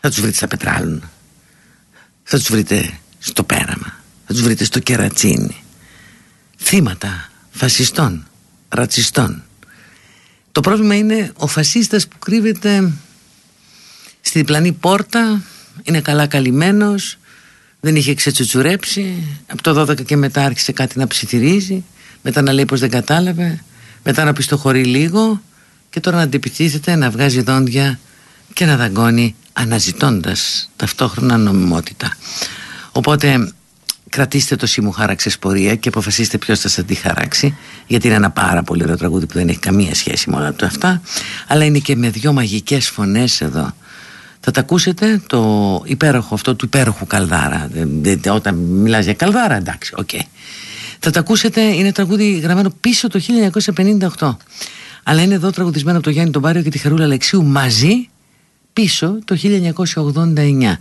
Θα τους βρείτε στα πετράλουν. Θα τους βρείτε στο πέραμα. Θα τους βρείτε στο κερατσίνι θύματα φασιστών, ρατσιστών. Το πρόβλημα είναι ο φασίστας που κρύβεται στη διπλανή πόρτα, είναι καλά καλυμμένος, δεν είχε ξετσουτσουρέψει, από το 12 και μετά άρχισε κάτι να ψιθυρίζει, μετά να λέει πως δεν κατάλαβε, μετά να πιστοχωρεί λίγο και τώρα να αντιπιτίθεται, να βγάζει δόντια και να δαγκώνει αναζητώντας ταυτόχρονα νομιμότητα. Οπότε κρατήστε το μου χάραξες πορεία και αποφασίστε ποιος θα σα τη χαράξει. Γιατί είναι ένα πάρα πολύ ωραίο τραγούδι που δεν έχει καμία σχέση με όλα του αυτά. Αλλά είναι και με δύο μαγικές φωνές εδώ. Θα τα ακούσετε το υπέροχο αυτό του υπέροχου Καλδάρα. Όταν μιλάς για Καλδάρα, εντάξει, ok. Okay. Θα τα ακούσετε, είναι τραγούδι γραμμένο πίσω το 1958. Αλλά είναι εδώ τραγουδισμένο από το Γιάννη Τον και τη Χαρούλα Αλεξίου μαζί πίσω το 1989.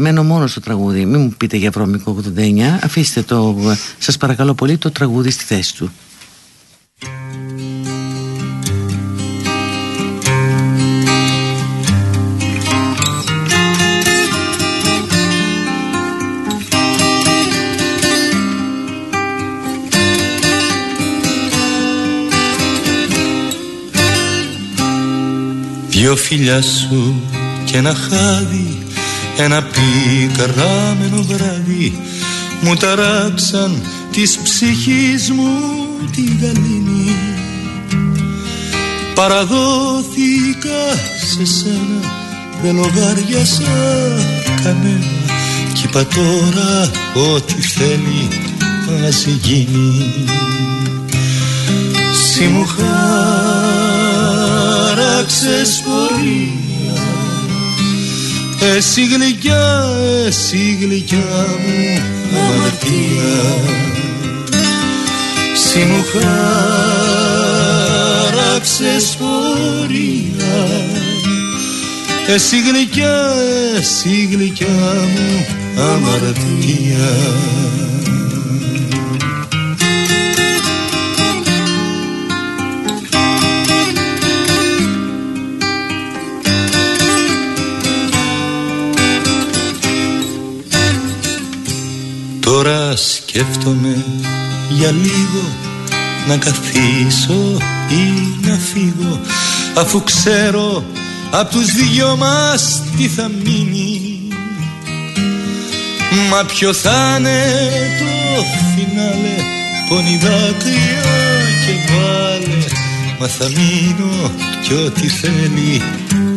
Μένω μόνος στο τραγούδι. Μην μου πείτε για βρώμικο 89. Αφήστε το, σας παρακαλώ πολύ, το τραγούδι στη θέση του. Δυο φιλιά σου και ένα χάδι ένα πικράμενο βράδυ μου ταράξαν της ψυχής μου τη γαλήνη. Παραδόθηκα σε σένα δεν λογάριασα κανένα. Κι είπα τώρα ό,τι θέλει ας γίνει. Συ μου χάραξες πορεία εσύ γλυκιά, εσύ γλυκιά μου αμαρτία. Συ μου χάραξες πορεία. Εσύ γλυκιά, εσύ γλυκιά μου αμαρτία σκέφτομαι για λίγο να καθίσω ή να φύγω αφού ξέρω απ' τους δυο μας τι θα μείνει. Μα ποιο θα είναι το φινάλε πόνι δάκρυα και βάλε. Μα θα μείνω κι ό,τι θέλει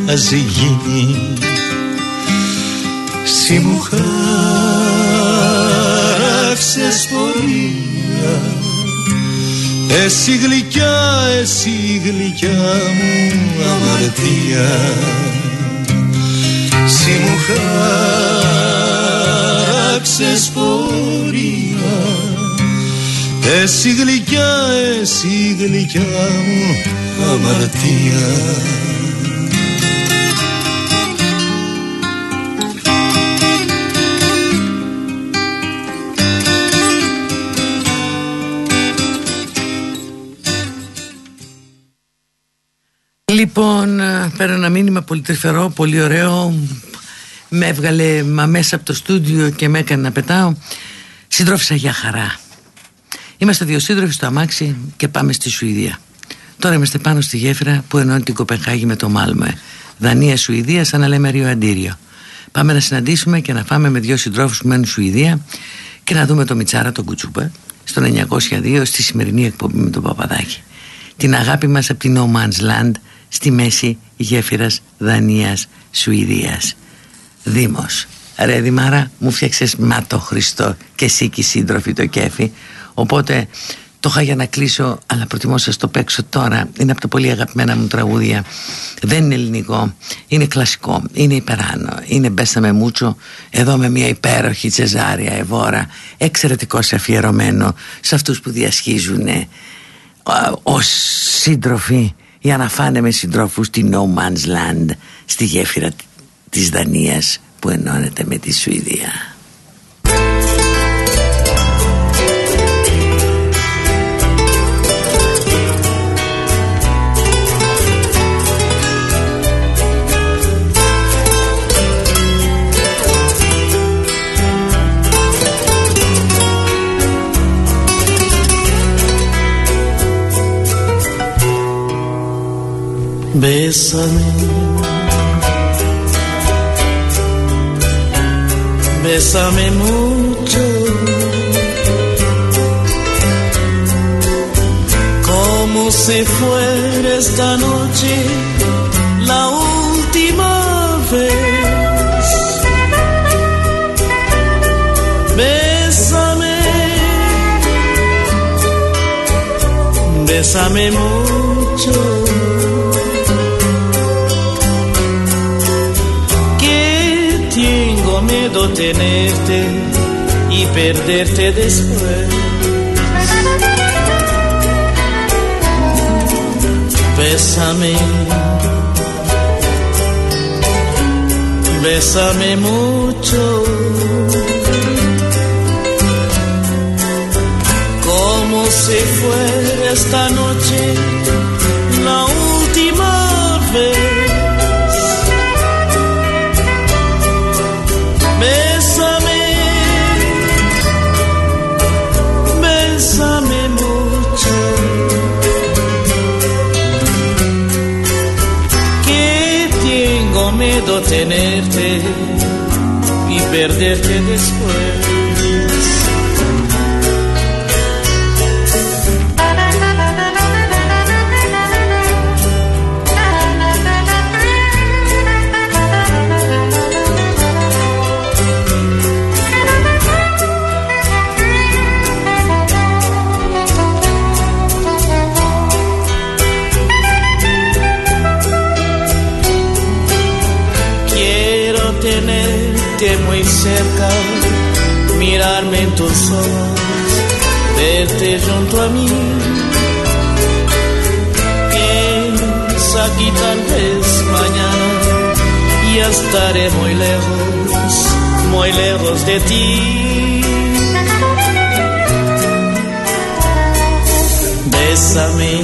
ας γίνει. Συ άφησες πορεία Εσύ γλυκιά, εσύ γλυκιά μου αμαρτία. Συ μου χάραξες πορεία Εσύ γλυκιά, εσύ γλυκιά μου αμαρτία Λοιπόν, ε, πέρα ένα μήνυμα πολύ τρυφερό, πολύ ωραίο. Με έβγαλε μα μέσα από το στούντιο και με έκανε να πετάω. Συντρόφισα για χαρά. Είμαστε δύο σύντροφοι στο αμάξι και πάμε στη Σουηδία. Τώρα είμαστε πάνω στη γέφυρα που ενώνει την Κοπενχάγη με το Μάλμε. Δανία-Σουηδία, σαν να λέμε Ρίο Αντίριο. Πάμε να συναντήσουμε και να φάμε με δύο συντρόφους που μένουν Σουηδία και να δούμε το Μιτσάρα, τον Κουτσούπα, στο 902 στη σημερινή εκπομπή με τον Παπαδάκη. Την αγάπη μας από την No Man's Land στη μέση γέφυρας Δανίας Σουηδίας. Δήμος. Ρε Δημάρα μου φτιάξες μα το Χριστό και εσύ και οι σύντροφοι το κέφι. Οπότε το είχα για να κλείσω αλλά προτιμώ σας το παίξω τώρα. Είναι από τα πολύ αγαπημένα μου τραγούδια. Δεν είναι ελληνικό. Είναι κλασικό. Είναι υπεράνω. Είναι μπέσα με μούτσο. Εδώ με μια υπέροχη τσεζάρια ευώρα εξαιρετικός σε αφιερωμένο σε αυτούς που διασχίζουν ως σύντροφοι για να φάνε με συντρόφους στη No Man's Land στη γέφυρα της Δανίας που ενώνεται με τη Σουηδία. Bésame, bésame mucho, como si fuera esta noche la última vez. Bésame, bésame mucho. Tenerte y perderte después. Bésame, bésame mucho. Como si fuera esta noche tenerte y perderte después. Tus ojos, verte junto a mí. Piensa que tal vez mañana ya estaré muy lejos, muy lejos de ti. Bésame,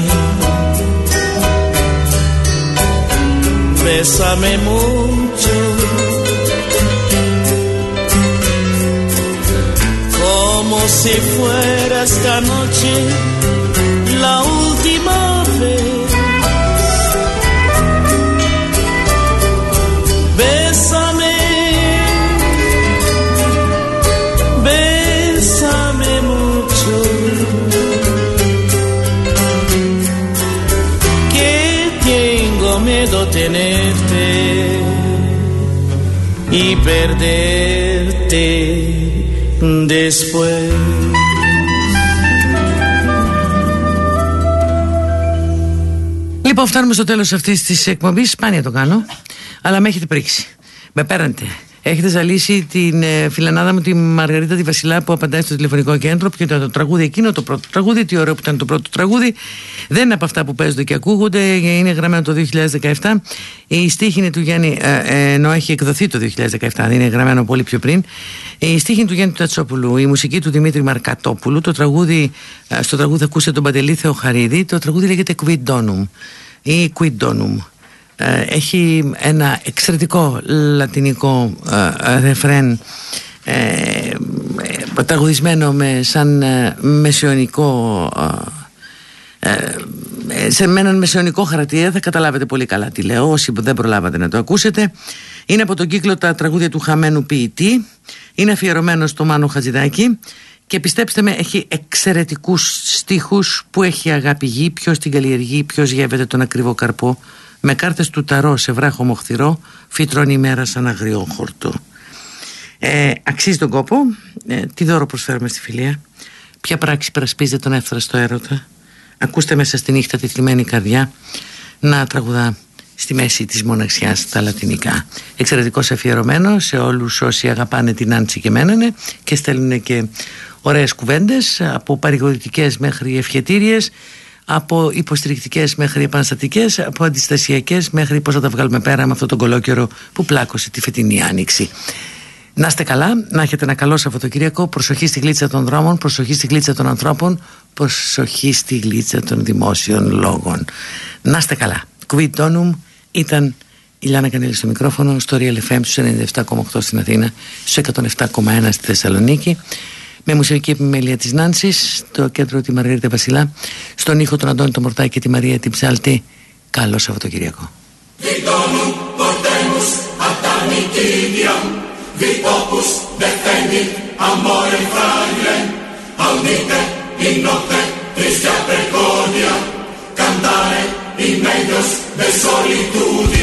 bésame mucho. Como si fuera esta noche la última vez. Bésame, bésame mucho. Que tengo miedo tenerte y perderte después. Λοιπόν, φτάνουμε στο τέλος αυτής της εκπομπής Σπάνια το κάνω, αλλά με έχετε πρίξει. Με παίρνετε. Έχετε ζαλίσει την ε, φιλανάδα μου τη Μαργαρίτα τη Βασιλά που απαντάει στο τηλεφωνικό κέντρο. Ποιο ήταν το τραγούδι εκείνο, το πρώτο τραγούδι. Τι ωραίο που ήταν το πρώτο τραγούδι. Δεν είναι από αυτά που παίζονται και ακούγονται. Είναι γραμμένο το 2017. Η στίχη είναι του Γιάννη, ε, ε, ενώ έχει εκδοθεί το 2017, δεν είναι γραμμένο πολύ πιο πριν. Η στίχη είναι του Γιάννη Τατσόπουλου, η μουσική του Δημήτρη Μαρκατόπουλου. Το τραγούδι, ε, στο τραγούδι ακούσε τον Παντελή Θεοχαρίδη. Το τραγούδι λέγεται Quidonum ή Quidonum. Ε, έχει ένα εξαιρετικό λατινικό ε, ε, ρεφρέν ε, τραγουδισμένο με σαν μεσαιωνικό σε με έναν μεσαιωνικό χαρακτήρα. Θα καταλάβετε πολύ καλά τι λέω όσοι δεν προλάβατε να το ακούσετε. Είναι από τον κύκλο τα τραγούδια του χαμένου ποιητή. Είναι αφιερωμένος στο Μάνο Χατζηδάκη. Και πιστέψτε με έχει εξαιρετικούς στίχους. Που έχει αγάπη γη ποιος την καλλιεργεί, ποιος γεύεται τον ακριβό καρπό με κάρτες του ταρό σε βράχο μοχθηρό φυτρώνει η μέρα σαν αγριόχορτο ε, αξίζει τον κόπο. Ε, τι δώρο προσφέρουμε στη φιλία; Ποια πράξη περασπίζεται τον εύθραστο έρωτα; Ακούστε μέσα στη νύχτα τη θλιμμένη καρδιά να τραγουδά στη μέση της μοναξιάς τα λατινικά. Εξαιρετικός αφιερωμένος σε όλους όσοι αγαπάνε την Άντσι και μένανε και στέλνουν και ωραίες κουβέντες από παρηγορητικές μέχρι ευχετήριες από υποστηρικτικές μέχρι επαναστατικές, από αντιστασιακές μέχρι πώς θα τα βγάλουμε πέρα με αυτόν τον κολόκερο που πλάκωσε τη φετινή άνοιξη. Να είστε καλά, να έχετε ένα καλό Σαββατοκύριακο. Προσοχή στη γλίτσα των δρόμων, προσοχή στη γλίτσα των ανθρώπων, προσοχή στη γλίτσα των δημόσιων λόγων. Να είστε καλά. Κουβιτόνουμ ήταν η Λάνα Κανέλη στο μικρόφωνο, στο Real FM στους 97,8 στην Αθήνα, στους 107,1 στη Θεσσαλονίκη με μουσική επιμέλεια της Νάνσης στο κέντρο τη Μαργαρίτα Βασιλά στον ήχο τον Αντώνη το Μορτάκη και τη Μαρία την Ψάλτη καλό Σαββατοκυριακό. Που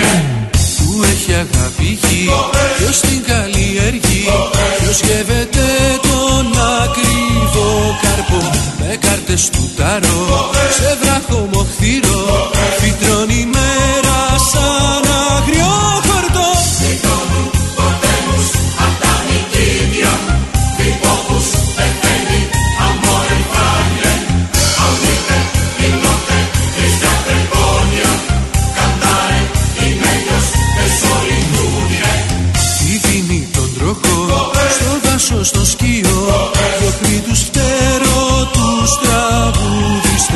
έχει αγάπη γη, ποιος την καλλιεργεί, ποιος γεύεται τον ακριβό καρπό. Με κάρτες του ταρό σε βράχο μοχθηρό φυτρώνει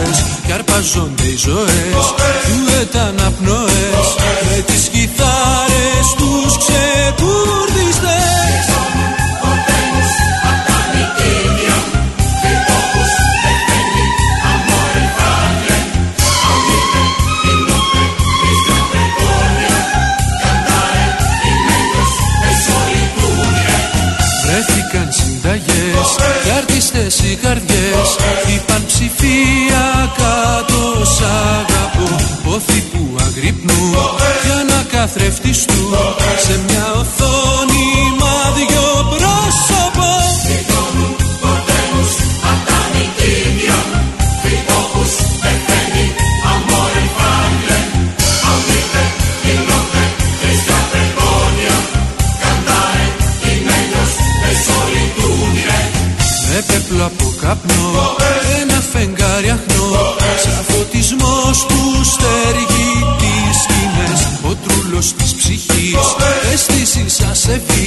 τραγουδιστές Κι αρπαζόνται οι ζωές για να καθρεφτιστούν σε μια οθόνη se